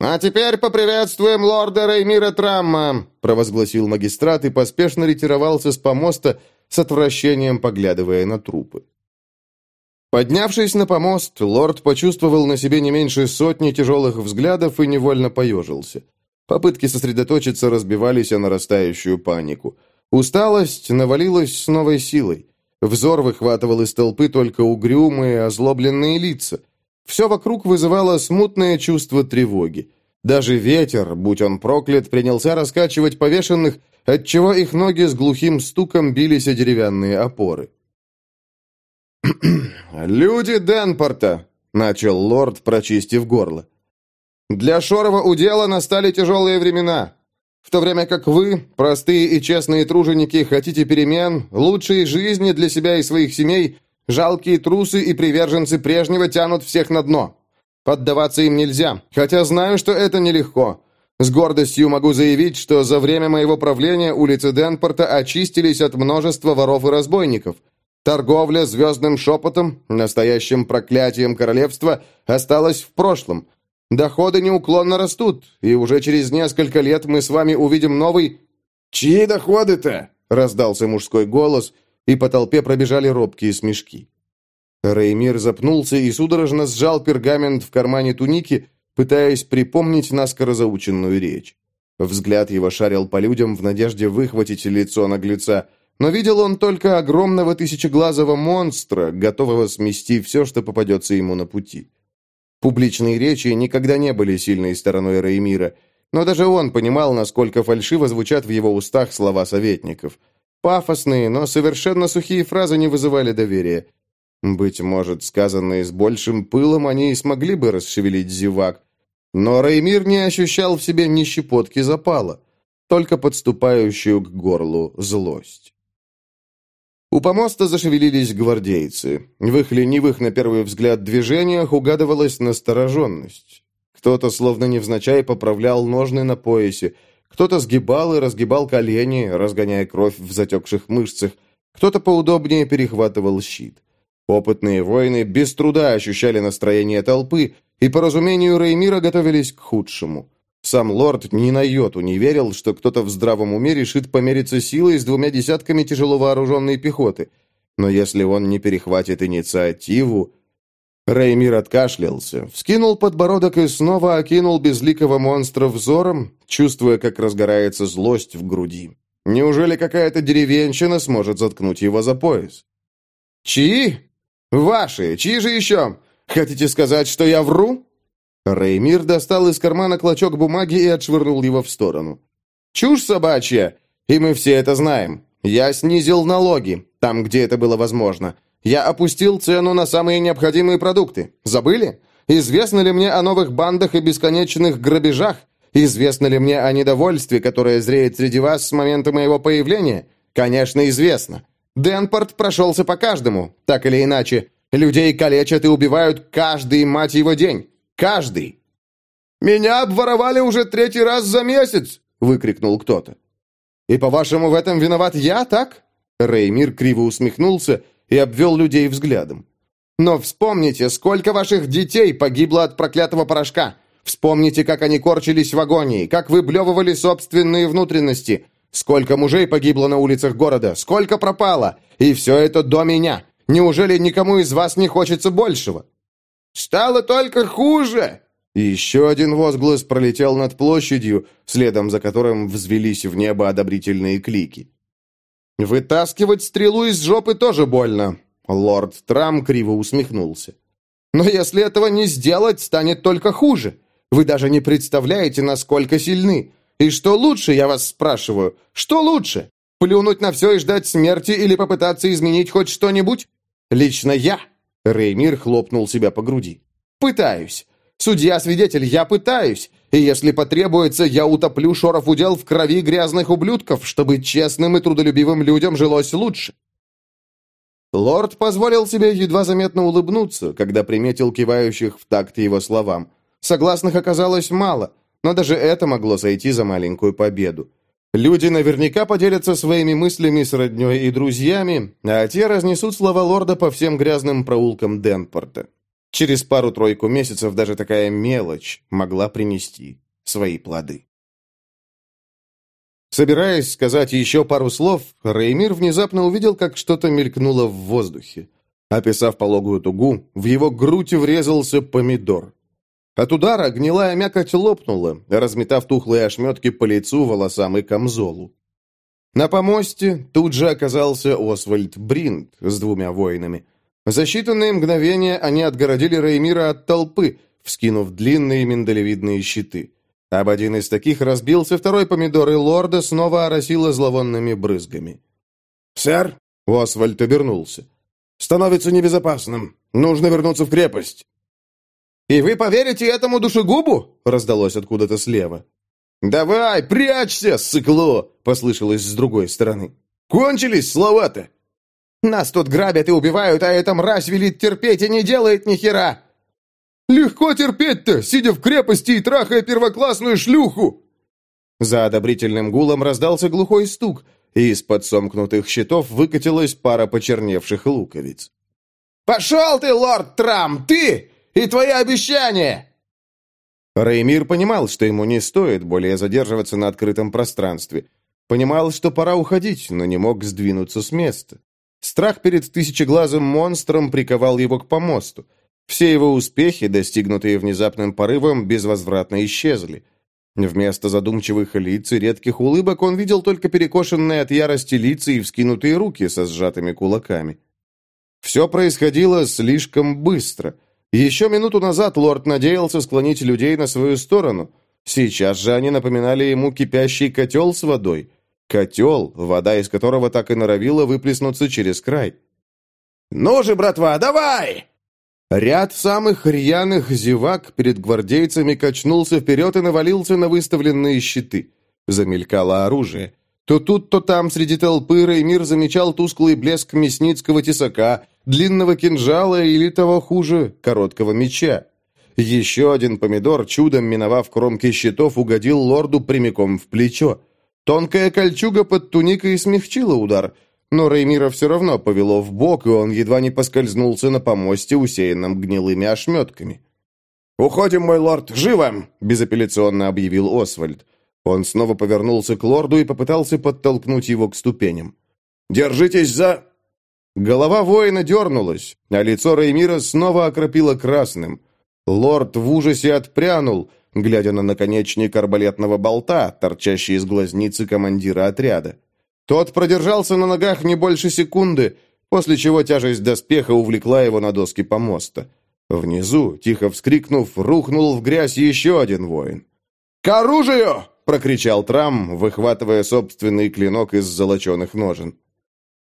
«А теперь поприветствуем лорда Реймира Трамма», провозгласил магистрат и поспешно ретировался с помоста, с отвращением поглядывая на трупы. Поднявшись на помост, лорд почувствовал на себе не меньше сотни тяжелых взглядов и невольно поежился. Попытки сосредоточиться разбивались о нарастающую панику. Усталость навалилась с новой силой. Взор выхватывал из толпы только угрюмые, озлобленные лица. Все вокруг вызывало смутное чувство тревоги. Даже ветер, будь он проклят, принялся раскачивать повешенных, отчего их ноги с глухим стуком бились о деревянные опоры. «Люди Денпорта!» — начал лорд, прочистив горло. «Для Шорова удела настали тяжелые времена. В то время как вы, простые и честные труженики, хотите перемен, лучшей жизни для себя и своих семей, жалкие трусы и приверженцы прежнего тянут всех на дно. Поддаваться им нельзя, хотя знаю, что это нелегко. С гордостью могу заявить, что за время моего правления улицы Денпорта очистились от множества воров и разбойников. Торговля звездным шепотом, настоящим проклятием королевства, осталась в прошлом. Доходы неуклонно растут, и уже через несколько лет мы с вами увидим новый... «Чьи доходы-то?» — раздался мужской голос, и по толпе пробежали робкие смешки. Реймир запнулся и судорожно сжал пергамент в кармане туники, пытаясь припомнить наскоро заученную речь. Взгляд его шарил по людям в надежде выхватить лицо наглеца, но видел он только огромного тысячеглазого монстра, готового смести все, что попадется ему на пути. Публичные речи никогда не были сильной стороной Реймира, но даже он понимал, насколько фальшиво звучат в его устах слова советников. Пафосные, но совершенно сухие фразы не вызывали доверия. Быть может, сказанные с большим пылом, они и смогли бы расшевелить зевак. Но Реймир не ощущал в себе ни щепотки запала, только подступающую к горлу злость. У помоста зашевелились гвардейцы. В их ленивых, на первый взгляд, движениях угадывалась настороженность. Кто-то, словно невзначай, поправлял ножны на поясе, кто-то сгибал и разгибал колени, разгоняя кровь в затекших мышцах, кто-то поудобнее перехватывал щит. Опытные воины без труда ощущали настроение толпы и, по разумению Реймира, готовились к худшему. Сам лорд ни на йоту не верил, что кто-то в здравом уме решит помериться силой с двумя десятками тяжело вооруженной пехоты. Но если он не перехватит инициативу... Реймир откашлялся, вскинул подбородок и снова окинул безликого монстра взором, чувствуя, как разгорается злость в груди. Неужели какая-то деревенщина сможет заткнуть его за пояс? «Чьи?» «Ваши! Чьи же еще? Хотите сказать, что я вру?» Реймир достал из кармана клочок бумаги и отшвырнул его в сторону. «Чушь собачья! И мы все это знаем. Я снизил налоги, там, где это было возможно. Я опустил цену на самые необходимые продукты. Забыли? Известно ли мне о новых бандах и бесконечных грабежах? Известно ли мне о недовольстве, которое зреет среди вас с момента моего появления? Конечно, известно. Денпорт прошелся по каждому, так или иначе. Людей калечат и убивают каждый, мать его, день. Каждый. «Меня обворовали уже третий раз за месяц!» — выкрикнул кто-то. «И, по-вашему, в этом виноват я, так?» Реймир криво усмехнулся и обвел людей взглядом. «Но вспомните, сколько ваших детей погибло от проклятого порошка. Вспомните, как они корчились в агонии, как выблевывали собственные внутренности, Сколько мужей погибло на улицах города? Сколько пропало? И все это до меня. Неужели никому из вас не хочется большего?» «Стало только хуже!» Еще один возглас пролетел над площадью, следом за которым взвелись в небо одобрительные клики. «Вытаскивать стрелу из жопы тоже больно», — лорд Трам криво усмехнулся. «Но если этого не сделать, станет только хуже. Вы даже не представляете, насколько сильны. И что лучше, я вас спрашиваю? Что лучше? Плюнуть на все и ждать смерти или попытаться изменить хоть что-нибудь? Лично я, Реймир хлопнул себя по груди. Пытаюсь. Судья-свидетель, я пытаюсь. И если потребуется, я утоплю шоров удел в крови грязных ублюдков, чтобы честным и трудолюбивым людям жилось лучше. Лорд позволил себе едва заметно улыбнуться, когда приметил кивающих в такт его словам. Согласных оказалось мало, но даже это могло сойти за маленькую победу. Люди наверняка поделятся своими мыслями с родней и друзьями, а те разнесут слова лорда по всем грязным проулкам Денпорта. Через пару-тройку месяцев даже такая мелочь могла принести свои плоды. Собираясь сказать еще пару слов, Реймир внезапно увидел, как что-то мелькнуло в воздухе. Описав пологую тугу, в его грудь врезался помидор. От удара гнилая мякоть лопнула, разметав тухлые ошметки по лицу, волосам и камзолу. На помосте тут же оказался Освальд Бринд с двумя воинами. За считанные мгновения они отгородили Реймира от толпы, вскинув длинные миндалевидные щиты. Об один из таких разбился второй помидор, и лорда снова оросило зловонными брызгами. «Сэр?» — Освальд обернулся. «Становится небезопасным. Нужно вернуться в крепость». «И вы поверите этому душегубу?» — раздалось откуда-то слева. «Давай, прячься, сыкло!» — послышалось с другой стороны. «Кончились слова-то!» «Нас тут грабят и убивают, а эта мразь велит терпеть и не делает ни хера!» «Легко терпеть-то, сидя в крепости и трахая первоклассную шлюху!» За одобрительным гулом раздался глухой стук, и из-под сомкнутых щитов выкатилась пара почерневших луковиц. «Пошел ты, лорд Трам, ты и твои обещания!» Реймир понимал, что ему не стоит более задерживаться на открытом пространстве. Понимал, что пора уходить, но не мог сдвинуться с места. Страх перед тысячеглазым монстром приковал его к помосту. Все его успехи, достигнутые внезапным порывом, безвозвратно исчезли. Вместо задумчивых лиц и редких улыбок он видел только перекошенные от ярости лица и вскинутые руки со сжатыми кулаками. Все происходило слишком быстро — еще минуту назад лорд надеялся склонить людей на свою сторону. Сейчас же они напоминали ему кипящий котел с водой. Котел, вода из которого так и норовила выплеснуться через край. «Ну же, братва, давай!» Ряд самых рьяных зевак перед гвардейцами качнулся вперед и навалился на выставленные щиты. Замелькало оружие. То тут, то там среди толпы Реймир замечал тусклый блеск мясницкого тесака, длинного кинжала или, того хуже, короткого меча. Еще один помидор, чудом миновав кромки щитов, угодил лорду прямиком в плечо. Тонкая кольчуга под туникой смягчила удар, но Реймира все равно повело в бок, и он едва не поскользнулся на помосте, усеянном гнилыми ошметками. «Уходим, мой лорд, живым!» – безапелляционно объявил Освальд. Он снова повернулся к лорду и попытался подтолкнуть его к ступеням. «Держитесь за...» Голова воина дернулась, а лицо Реймира снова окропило красным. Лорд в ужасе отпрянул, глядя на наконечник арбалетного болта, торчащий из глазницы командира отряда. Тот продержался на ногах не больше секунды, после чего тяжесть доспеха увлекла его на доски помоста. Внизу, тихо вскрикнув, рухнул в грязь еще один воин. «К оружию!» — прокричал Трам, выхватывая собственный клинок из золоченых ножен.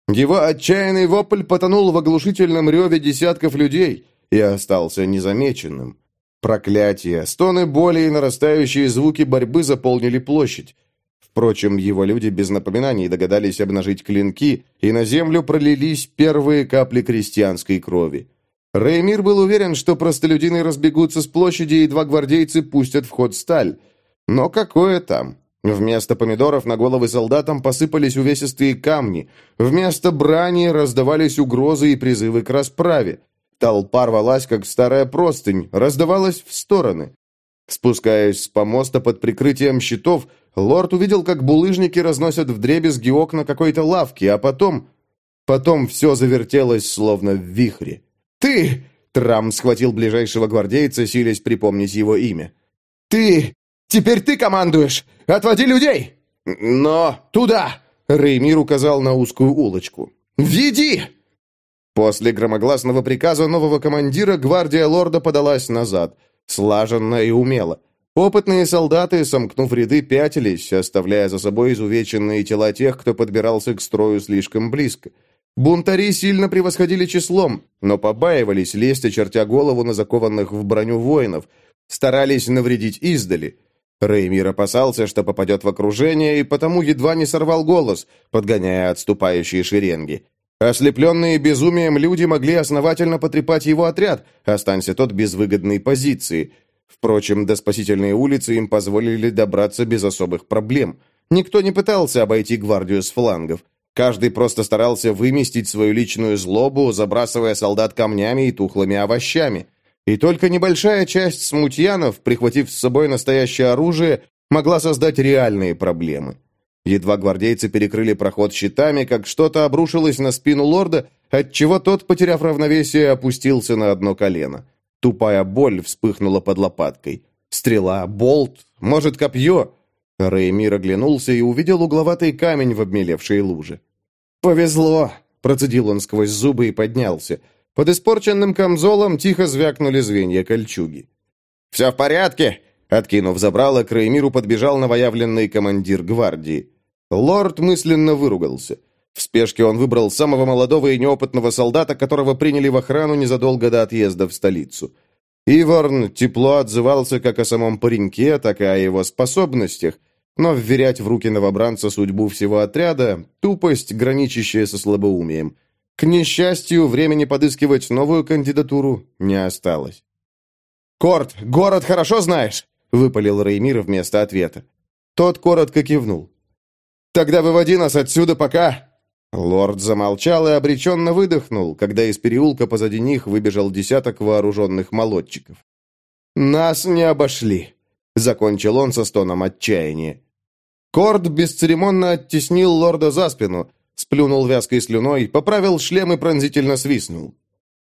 Его отчаянный вопль потонул в оглушительном реве десятков людей и остался незамеченным. Проклятие, стоны боли и нарастающие звуки борьбы заполнили площадь. Впрочем, его люди без напоминаний догадались обнажить клинки, и на землю пролились первые капли крестьянской крови. Реймир был уверен, что простолюдины разбегутся с площади, и два гвардейцы пустят в ход сталь. Но какое там? Вместо помидоров на головы солдатам посыпались увесистые камни. Вместо брани раздавались угрозы и призывы к расправе. Толпа рвалась, как старая простынь, раздавалась в стороны. Спускаясь с помоста под прикрытием щитов, лорд увидел, как булыжники разносят вдребезги окна какой-то лавки, а потом... Потом все завертелось, словно в вихре. «Ты!» — Трам схватил ближайшего гвардейца, силясь припомнить его имя. «Ты! Теперь ты командуешь! Отводи людей!» «Но...» «Туда!» — Реймир указал на узкую улочку. «Веди!» После громогласного приказа нового командира гвардия лорда подалась назад, слаженно и умело. Опытные солдаты, сомкнув ряды, пятились, оставляя за собой изувеченные тела тех, кто подбирался к строю слишком близко. Бунтари сильно превосходили числом, но побаивались лезть, очертя голову на закованных в броню воинов, старались навредить издали. Реймир опасался, что попадет в окружение, и потому едва не сорвал голос, подгоняя отступающие шеренги. Ослепленные безумием люди могли основательно потрепать его отряд, останься тот без выгодной позиции. Впрочем, до спасительной улицы им позволили добраться без особых проблем. Никто не пытался обойти гвардию с флангов. Каждый просто старался выместить свою личную злобу, забрасывая солдат камнями и тухлыми овощами – и только небольшая часть смутьянов, прихватив с собой настоящее оружие, могла создать реальные проблемы. Едва гвардейцы перекрыли проход щитами, как что-то обрушилось на спину лорда, отчего тот, потеряв равновесие, опустился на одно колено. Тупая боль вспыхнула под лопаткой. Стрела, болт, может, копье. Реймир оглянулся и увидел угловатый камень в обмелевшей луже. «Повезло!» — процедил он сквозь зубы и поднялся. Под испорченным камзолом тихо звякнули звенья кольчуги. «Все в порядке?» Откинув забрало, к Реймиру подбежал новоявленный командир гвардии. Лорд мысленно выругался. В спешке он выбрал самого молодого и неопытного солдата, которого приняли в охрану незадолго до отъезда в столицу. Иварн тепло отзывался как о самом пареньке, так и о его способностях, но вверять в руки новобранца судьбу всего отряда – тупость, граничащая со слабоумием. К несчастью, времени подыскивать новую кандидатуру не осталось. «Корт, город хорошо знаешь?» — выпалил Реймир вместо ответа. Тот коротко кивнул. «Тогда выводи нас отсюда пока!» Лорд замолчал и обреченно выдохнул, когда из переулка позади них выбежал десяток вооруженных молодчиков. «Нас не обошли!» — закончил он со стоном отчаяния. Корд бесцеремонно оттеснил лорда за спину, сплюнул вязкой слюной, поправил шлем и пронзительно свистнул.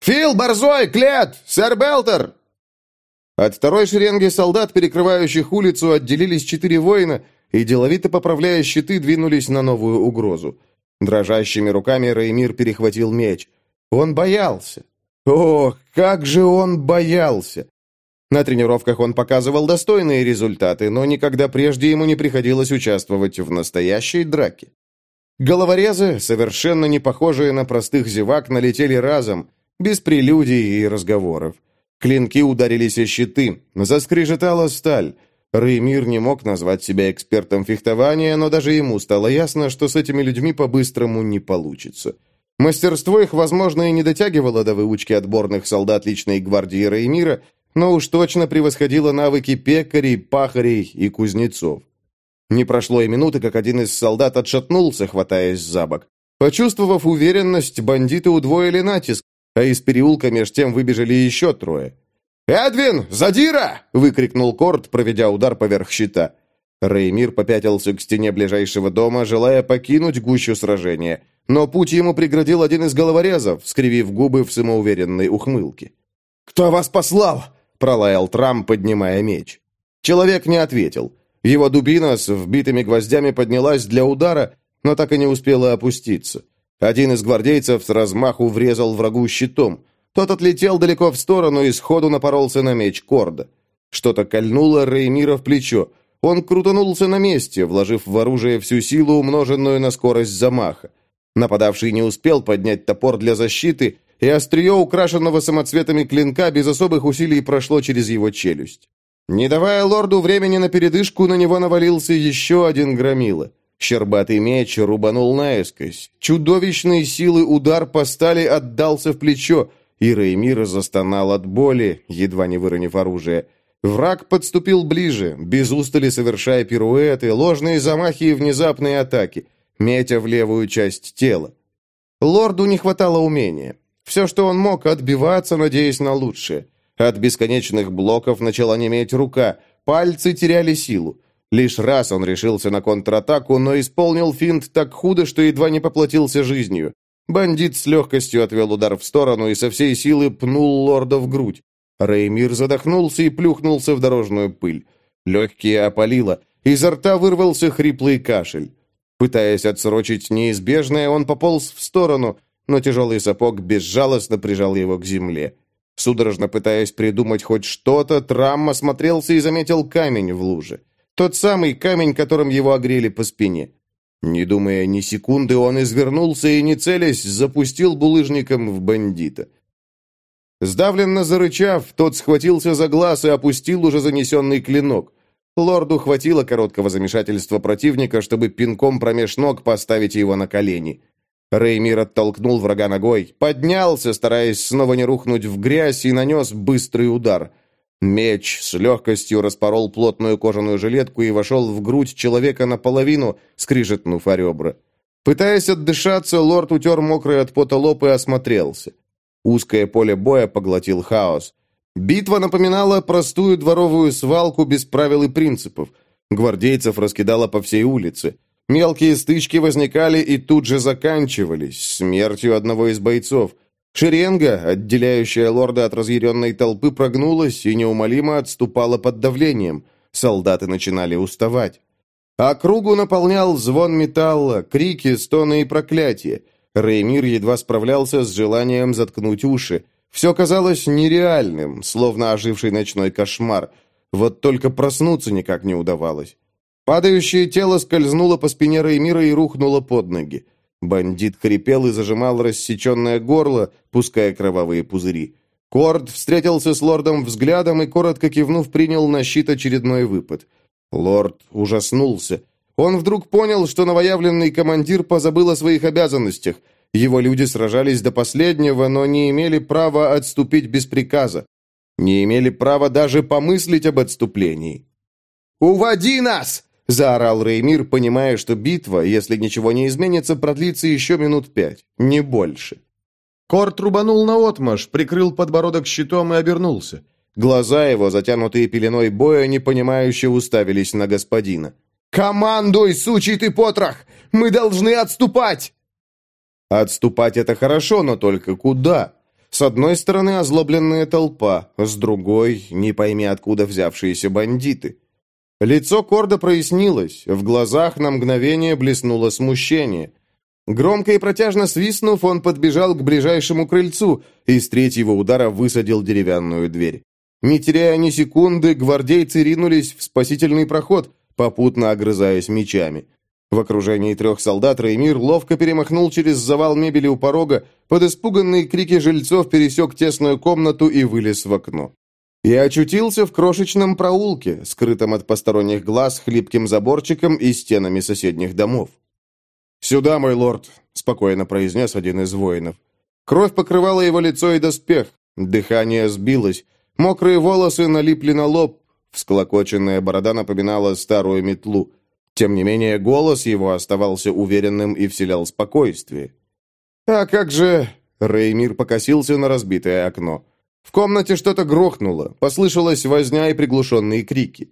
«Фил, Борзой, Клет, сэр Белтер!» От второй шеренги солдат, перекрывающих улицу, отделились четыре воина и, деловито поправляя щиты, двинулись на новую угрозу. Дрожащими руками Реймир перехватил меч. Он боялся. Ох, как же он боялся! На тренировках он показывал достойные результаты, но никогда прежде ему не приходилось участвовать в настоящей драке. Головорезы, совершенно не похожие на простых зевак, налетели разом, без прелюдий и разговоров. Клинки ударились о щиты, заскрежетала сталь. Реймир не мог назвать себя экспертом фехтования, но даже ему стало ясно, что с этими людьми по-быстрому не получится. Мастерство их, возможно, и не дотягивало до выучки отборных солдат личной гвардии Реймира, но уж точно превосходило навыки пекарей, пахарей и кузнецов. Не прошло и минуты, как один из солдат отшатнулся, хватаясь за бок. Почувствовав уверенность, бандиты удвоили натиск, а из переулка меж тем выбежали еще трое. «Эдвин, задира!» — выкрикнул Корт, проведя удар поверх щита. Реймир попятился к стене ближайшего дома, желая покинуть гущу сражения, но путь ему преградил один из головорезов, скривив губы в самоуверенной ухмылке. «Кто вас послал?» — пролаял Трам, поднимая меч. Человек не ответил. Его дубина с вбитыми гвоздями поднялась для удара, но так и не успела опуститься. Один из гвардейцев с размаху врезал врагу щитом. Тот отлетел далеко в сторону и сходу напоролся на меч Корда. Что-то кольнуло Реймира в плечо. Он крутанулся на месте, вложив в оружие всю силу, умноженную на скорость замаха. Нападавший не успел поднять топор для защиты, и острие украшенного самоцветами клинка без особых усилий прошло через его челюсть. Не давая лорду времени на передышку, на него навалился еще один громила. Щербатый меч рубанул наискось. Чудовищной силы удар по стали отдался в плечо, и Реймир застонал от боли, едва не выронив оружие. Враг подступил ближе, без устали совершая пируэты, ложные замахи и внезапные атаки, метя в левую часть тела. Лорду не хватало умения. Все, что он мог, отбиваться, надеясь на лучшее. От бесконечных блоков начала неметь рука, пальцы теряли силу. Лишь раз он решился на контратаку, но исполнил финт так худо, что едва не поплатился жизнью. Бандит с легкостью отвел удар в сторону и со всей силы пнул лорда в грудь. Реймир задохнулся и плюхнулся в дорожную пыль. Легкие опалило, изо рта вырвался хриплый кашель. Пытаясь отсрочить неизбежное, он пополз в сторону, но тяжелый сапог безжалостно прижал его к земле. Судорожно пытаясь придумать хоть что-то, Трам осмотрелся и заметил камень в луже. Тот самый камень, которым его огрели по спине. Не думая ни секунды, он извернулся и, не целясь, запустил булыжником в бандита. Сдавленно зарычав, тот схватился за глаз и опустил уже занесенный клинок. Лорду хватило короткого замешательства противника, чтобы пинком промеж ног поставить его на колени. Реймир оттолкнул врага ногой, поднялся, стараясь снова не рухнуть в грязь, и нанес быстрый удар. Меч с легкостью распорол плотную кожаную жилетку и вошел в грудь человека наполовину, скрижетнув о ребра. Пытаясь отдышаться, лорд утер мокрый от пота лоб и осмотрелся. Узкое поле боя поглотил хаос. Битва напоминала простую дворовую свалку без правил и принципов. Гвардейцев раскидала по всей улице. Мелкие стычки возникали и тут же заканчивались смертью одного из бойцов. Шеренга, отделяющая лорда от разъяренной толпы, прогнулась и неумолимо отступала под давлением. Солдаты начинали уставать. А кругу наполнял звон металла, крики, стоны и проклятия. Реймир едва справлялся с желанием заткнуть уши. Все казалось нереальным, словно оживший ночной кошмар. Вот только проснуться никак не удавалось. Падающее тело скользнуло по спине Реймира и рухнуло под ноги. Бандит хрипел и зажимал рассеченное горло, пуская кровавые пузыри. Корд встретился с лордом взглядом и, коротко кивнув, принял на щит очередной выпад. Лорд ужаснулся. Он вдруг понял, что новоявленный командир позабыл о своих обязанностях. Его люди сражались до последнего, но не имели права отступить без приказа. Не имели права даже помыслить об отступлении. «Уводи нас!» — заорал Реймир, понимая, что битва, если ничего не изменится, продлится еще минут пять, не больше. Корт рубанул наотмашь, прикрыл подбородок щитом и обернулся. Глаза его, затянутые пеленой боя, непонимающе уставились на господина. «Командуй, сучий ты потрох! Мы должны отступать!» Отступать это хорошо, но только куда? С одной стороны озлобленная толпа, с другой, не пойми откуда взявшиеся бандиты. Лицо Корда прояснилось, в глазах на мгновение блеснуло смущение. Громко и протяжно свистнув, он подбежал к ближайшему крыльцу и с третьего удара высадил деревянную дверь. Не теряя ни секунды, гвардейцы ринулись в спасительный проход, попутно огрызаясь мечами. В окружении трех солдат Реймир ловко перемахнул через завал мебели у порога, под испуганные крики жильцов пересек тесную комнату и вылез в окно и очутился в крошечном проулке, скрытом от посторонних глаз хлипким заборчиком и стенами соседних домов. «Сюда, мой лорд», — спокойно произнес один из воинов. Кровь покрывала его лицо и доспех, дыхание сбилось, мокрые волосы налипли на лоб, всклокоченная борода напоминала старую метлу. Тем не менее, голос его оставался уверенным и вселял спокойствие. «А как же...» — Реймир покосился на разбитое окно. В комнате что-то грохнуло, послышалась возня и приглушенные крики.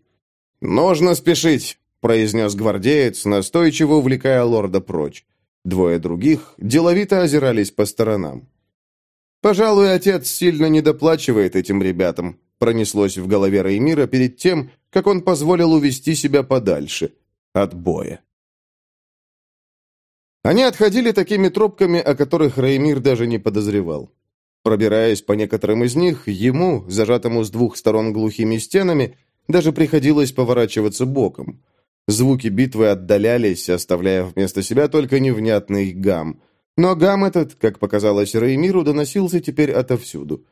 «Нужно спешить», — произнес гвардеец, настойчиво увлекая лорда прочь. Двое других деловито озирались по сторонам. «Пожалуй, отец сильно недоплачивает этим ребятам», пронеслось в голове Реймира перед тем, как он позволил увести себя подальше от боя. Они отходили такими тропками, о которых Реймир даже не подозревал. Пробираясь по некоторым из них, ему, зажатому с двух сторон глухими стенами, даже приходилось поворачиваться боком. Звуки битвы отдалялись, оставляя вместо себя только невнятный гам. Но гам этот, как показалось Реймиру, доносился теперь отовсюду.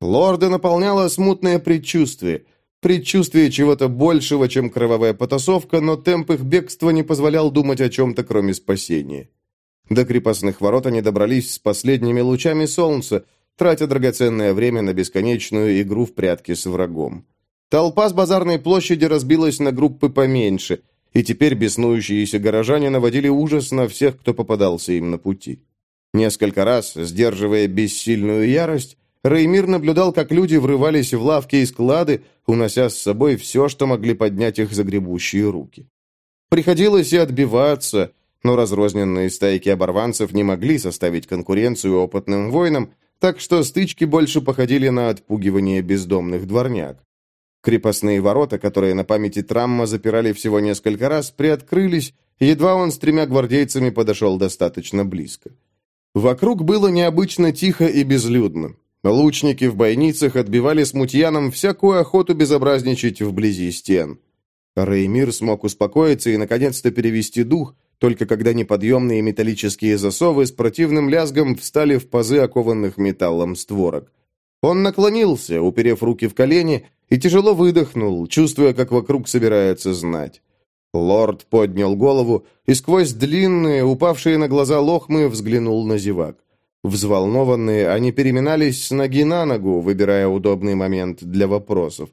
Лорда наполняло смутное предчувствие. Предчувствие чего-то большего, чем кровавая потасовка, но темп их бегства не позволял думать о чем-то, кроме спасения. До крепостных ворот они добрались с последними лучами солнца, тратя драгоценное время на бесконечную игру в прятки с врагом. Толпа с базарной площади разбилась на группы поменьше, и теперь беснующиеся горожане наводили ужас на всех, кто попадался им на пути. Несколько раз, сдерживая бессильную ярость, Реймир наблюдал, как люди врывались в лавки и склады, унося с собой все, что могли поднять их загребущие руки. Приходилось и отбиваться, но разрозненные стайки оборванцев не могли составить конкуренцию опытным воинам, так что стычки больше походили на отпугивание бездомных дворняк. Крепостные ворота, которые на памяти Трамма запирали всего несколько раз, приоткрылись, едва он с тремя гвардейцами подошел достаточно близко. Вокруг было необычно тихо и безлюдно. Лучники в бойницах отбивали смутьянам всякую охоту безобразничать вблизи стен. Реймир смог успокоиться и, наконец-то, перевести дух, только когда неподъемные металлические засовы с противным лязгом встали в пазы окованных металлом створок. Он наклонился, уперев руки в колени, и тяжело выдохнул, чувствуя, как вокруг собирается знать. Лорд поднял голову и сквозь длинные, упавшие на глаза лохмы, взглянул на зевак. Взволнованные, они переминались с ноги на ногу, выбирая удобный момент для вопросов.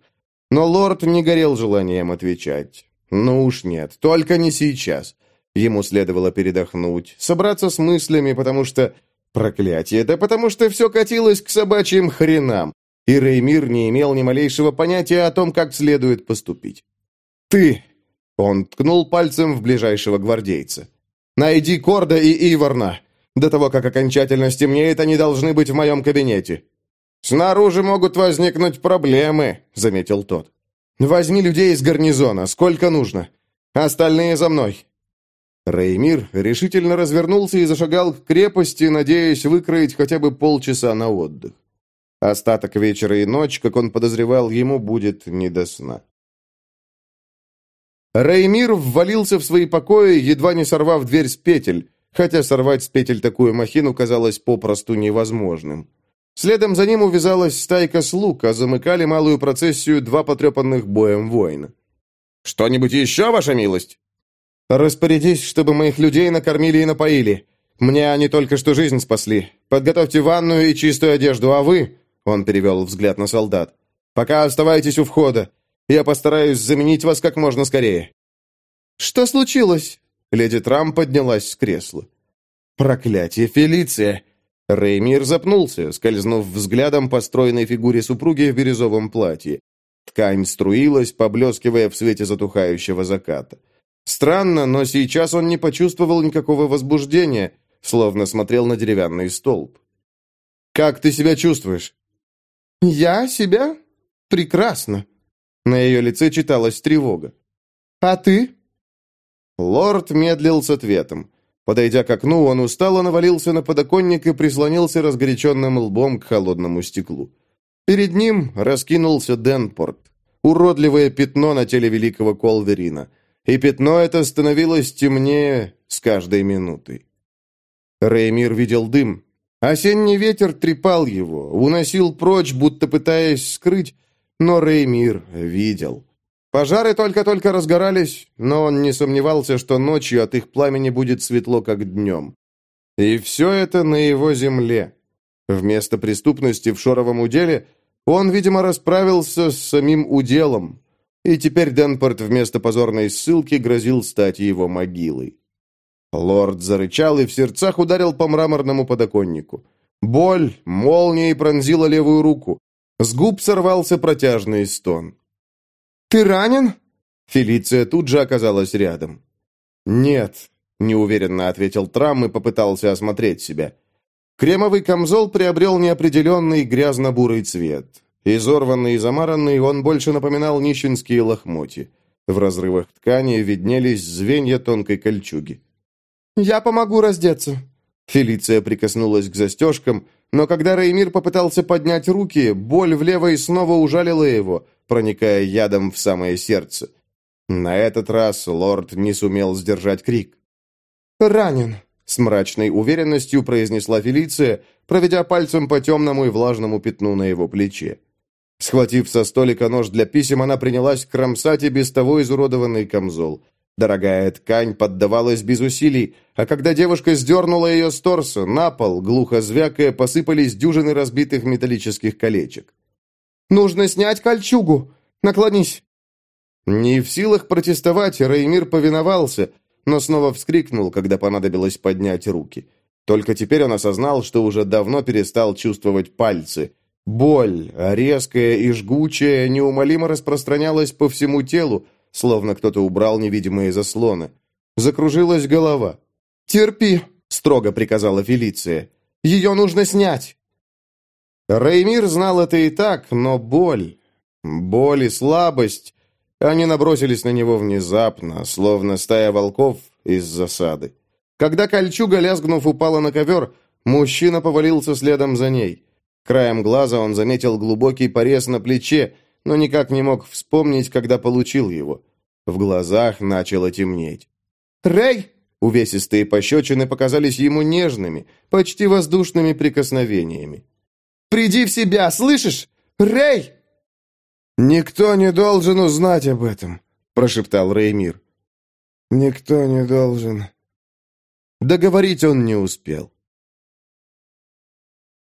Но лорд не горел желанием отвечать. Ну уж нет, только не сейчас. Ему следовало передохнуть, собраться с мыслями, потому что... Проклятие, да потому что все катилось к собачьим хренам, и Реймир не имел ни малейшего понятия о том, как следует поступить. «Ты!» Он ткнул пальцем в ближайшего гвардейца. «Найди Корда и Иварна. До того, как окончательно стемнеет, они должны быть в моем кабинете». «Снаружи могут возникнуть проблемы», — заметил тот. «Возьми людей из гарнизона. Сколько нужно? Остальные за мной». Реймир решительно развернулся и зашагал к крепости, надеясь выкроить хотя бы полчаса на отдых. Остаток вечера и ночь, как он подозревал, ему будет не до сна. Реймир ввалился в свои покои, едва не сорвав дверь с петель, хотя сорвать с петель такую махину казалось попросту невозможным. Следом за ним увязалась стайка слуг, а замыкали малую процессию два потрепанных боем воина. «Что-нибудь еще, ваша милость?» «Распорядись, чтобы моих людей накормили и напоили. Мне они только что жизнь спасли. Подготовьте ванную и чистую одежду, а вы...» Он перевел взгляд на солдат. «Пока оставайтесь у входа. Я постараюсь заменить вас как можно скорее». «Что случилось?» Леди Трамп поднялась с кресла. «Проклятие, Фелиция!» Реймир запнулся, скользнув взглядом по стройной фигуре супруги в бирюзовом платье. Ткань струилась, поблескивая в свете затухающего заката. Странно, но сейчас он не почувствовал никакого возбуждения, словно смотрел на деревянный столб. «Как ты себя чувствуешь?» «Я себя? Прекрасно!» На ее лице читалась тревога. «А ты?» Лорд медлил с ответом. Подойдя к окну, он устало навалился на подоконник и прислонился разгоряченным лбом к холодному стеклу. Перед ним раскинулся Денпорт, уродливое пятно на теле великого Колверина. И пятно это становилось темнее с каждой минутой. Реймир видел дым, Осенний ветер трепал его, уносил прочь, будто пытаясь скрыть, но Реймир видел. Пожары только-только разгорались, но он не сомневался, что ночью от их пламени будет светло, как днем. И все это на его земле. Вместо преступности в шоровом уделе он, видимо, расправился с самим уделом, и теперь Денпорт вместо позорной ссылки грозил стать его могилой. Лорд зарычал и в сердцах ударил по мраморному подоконнику. Боль молнией пронзила левую руку. С губ сорвался протяжный стон. «Ты ранен?» Фелиция тут же оказалась рядом. «Нет», — неуверенно ответил Трам и попытался осмотреть себя. Кремовый камзол приобрел неопределенный грязно-бурый цвет. Изорванный и замаранный, он больше напоминал нищенские лохмотья. В разрывах ткани виднелись звенья тонкой кольчуги. «Я помогу раздеться». Фелиция прикоснулась к застежкам, но когда Реймир попытался поднять руки, боль в левой снова ужалила его, проникая ядом в самое сердце. На этот раз лорд не сумел сдержать крик. «Ранен», — с мрачной уверенностью произнесла Фелиция, проведя пальцем по темному и влажному пятну на его плече. Схватив со столика нож для писем, она принялась кромсать и без того изуродованный камзол. Дорогая ткань поддавалась без усилий, а когда девушка сдернула ее с торса, на пол, глухо звякая, посыпались дюжины разбитых металлических колечек. «Нужно снять кольчугу! Наклонись!» Не в силах протестовать, Реймир повиновался, но снова вскрикнул, когда понадобилось поднять руки. Только теперь он осознал, что уже давно перестал чувствовать пальцы. Боль, резкая и жгучая, неумолимо распространялась по всему телу, словно кто-то убрал невидимые заслоны. Закружилась голова. «Терпи», — строго приказала Фелиция. «Ее нужно снять». Реймир знал это и так, но боль, боль и слабость, они набросились на него внезапно, словно стая волков из засады. Когда кольчуга, лязгнув, упала на ковер, мужчина повалился следом за ней. Краем глаза он заметил глубокий порез на плече, но никак не мог вспомнить, когда получил его. В глазах начало темнеть. «Рэй!» Увесистые пощечины показались ему нежными, почти воздушными прикосновениями. «Приди в себя, слышишь? Рэй!» «Никто не должен узнать об этом», — прошептал Реймир. «Никто не должен». Договорить он не успел.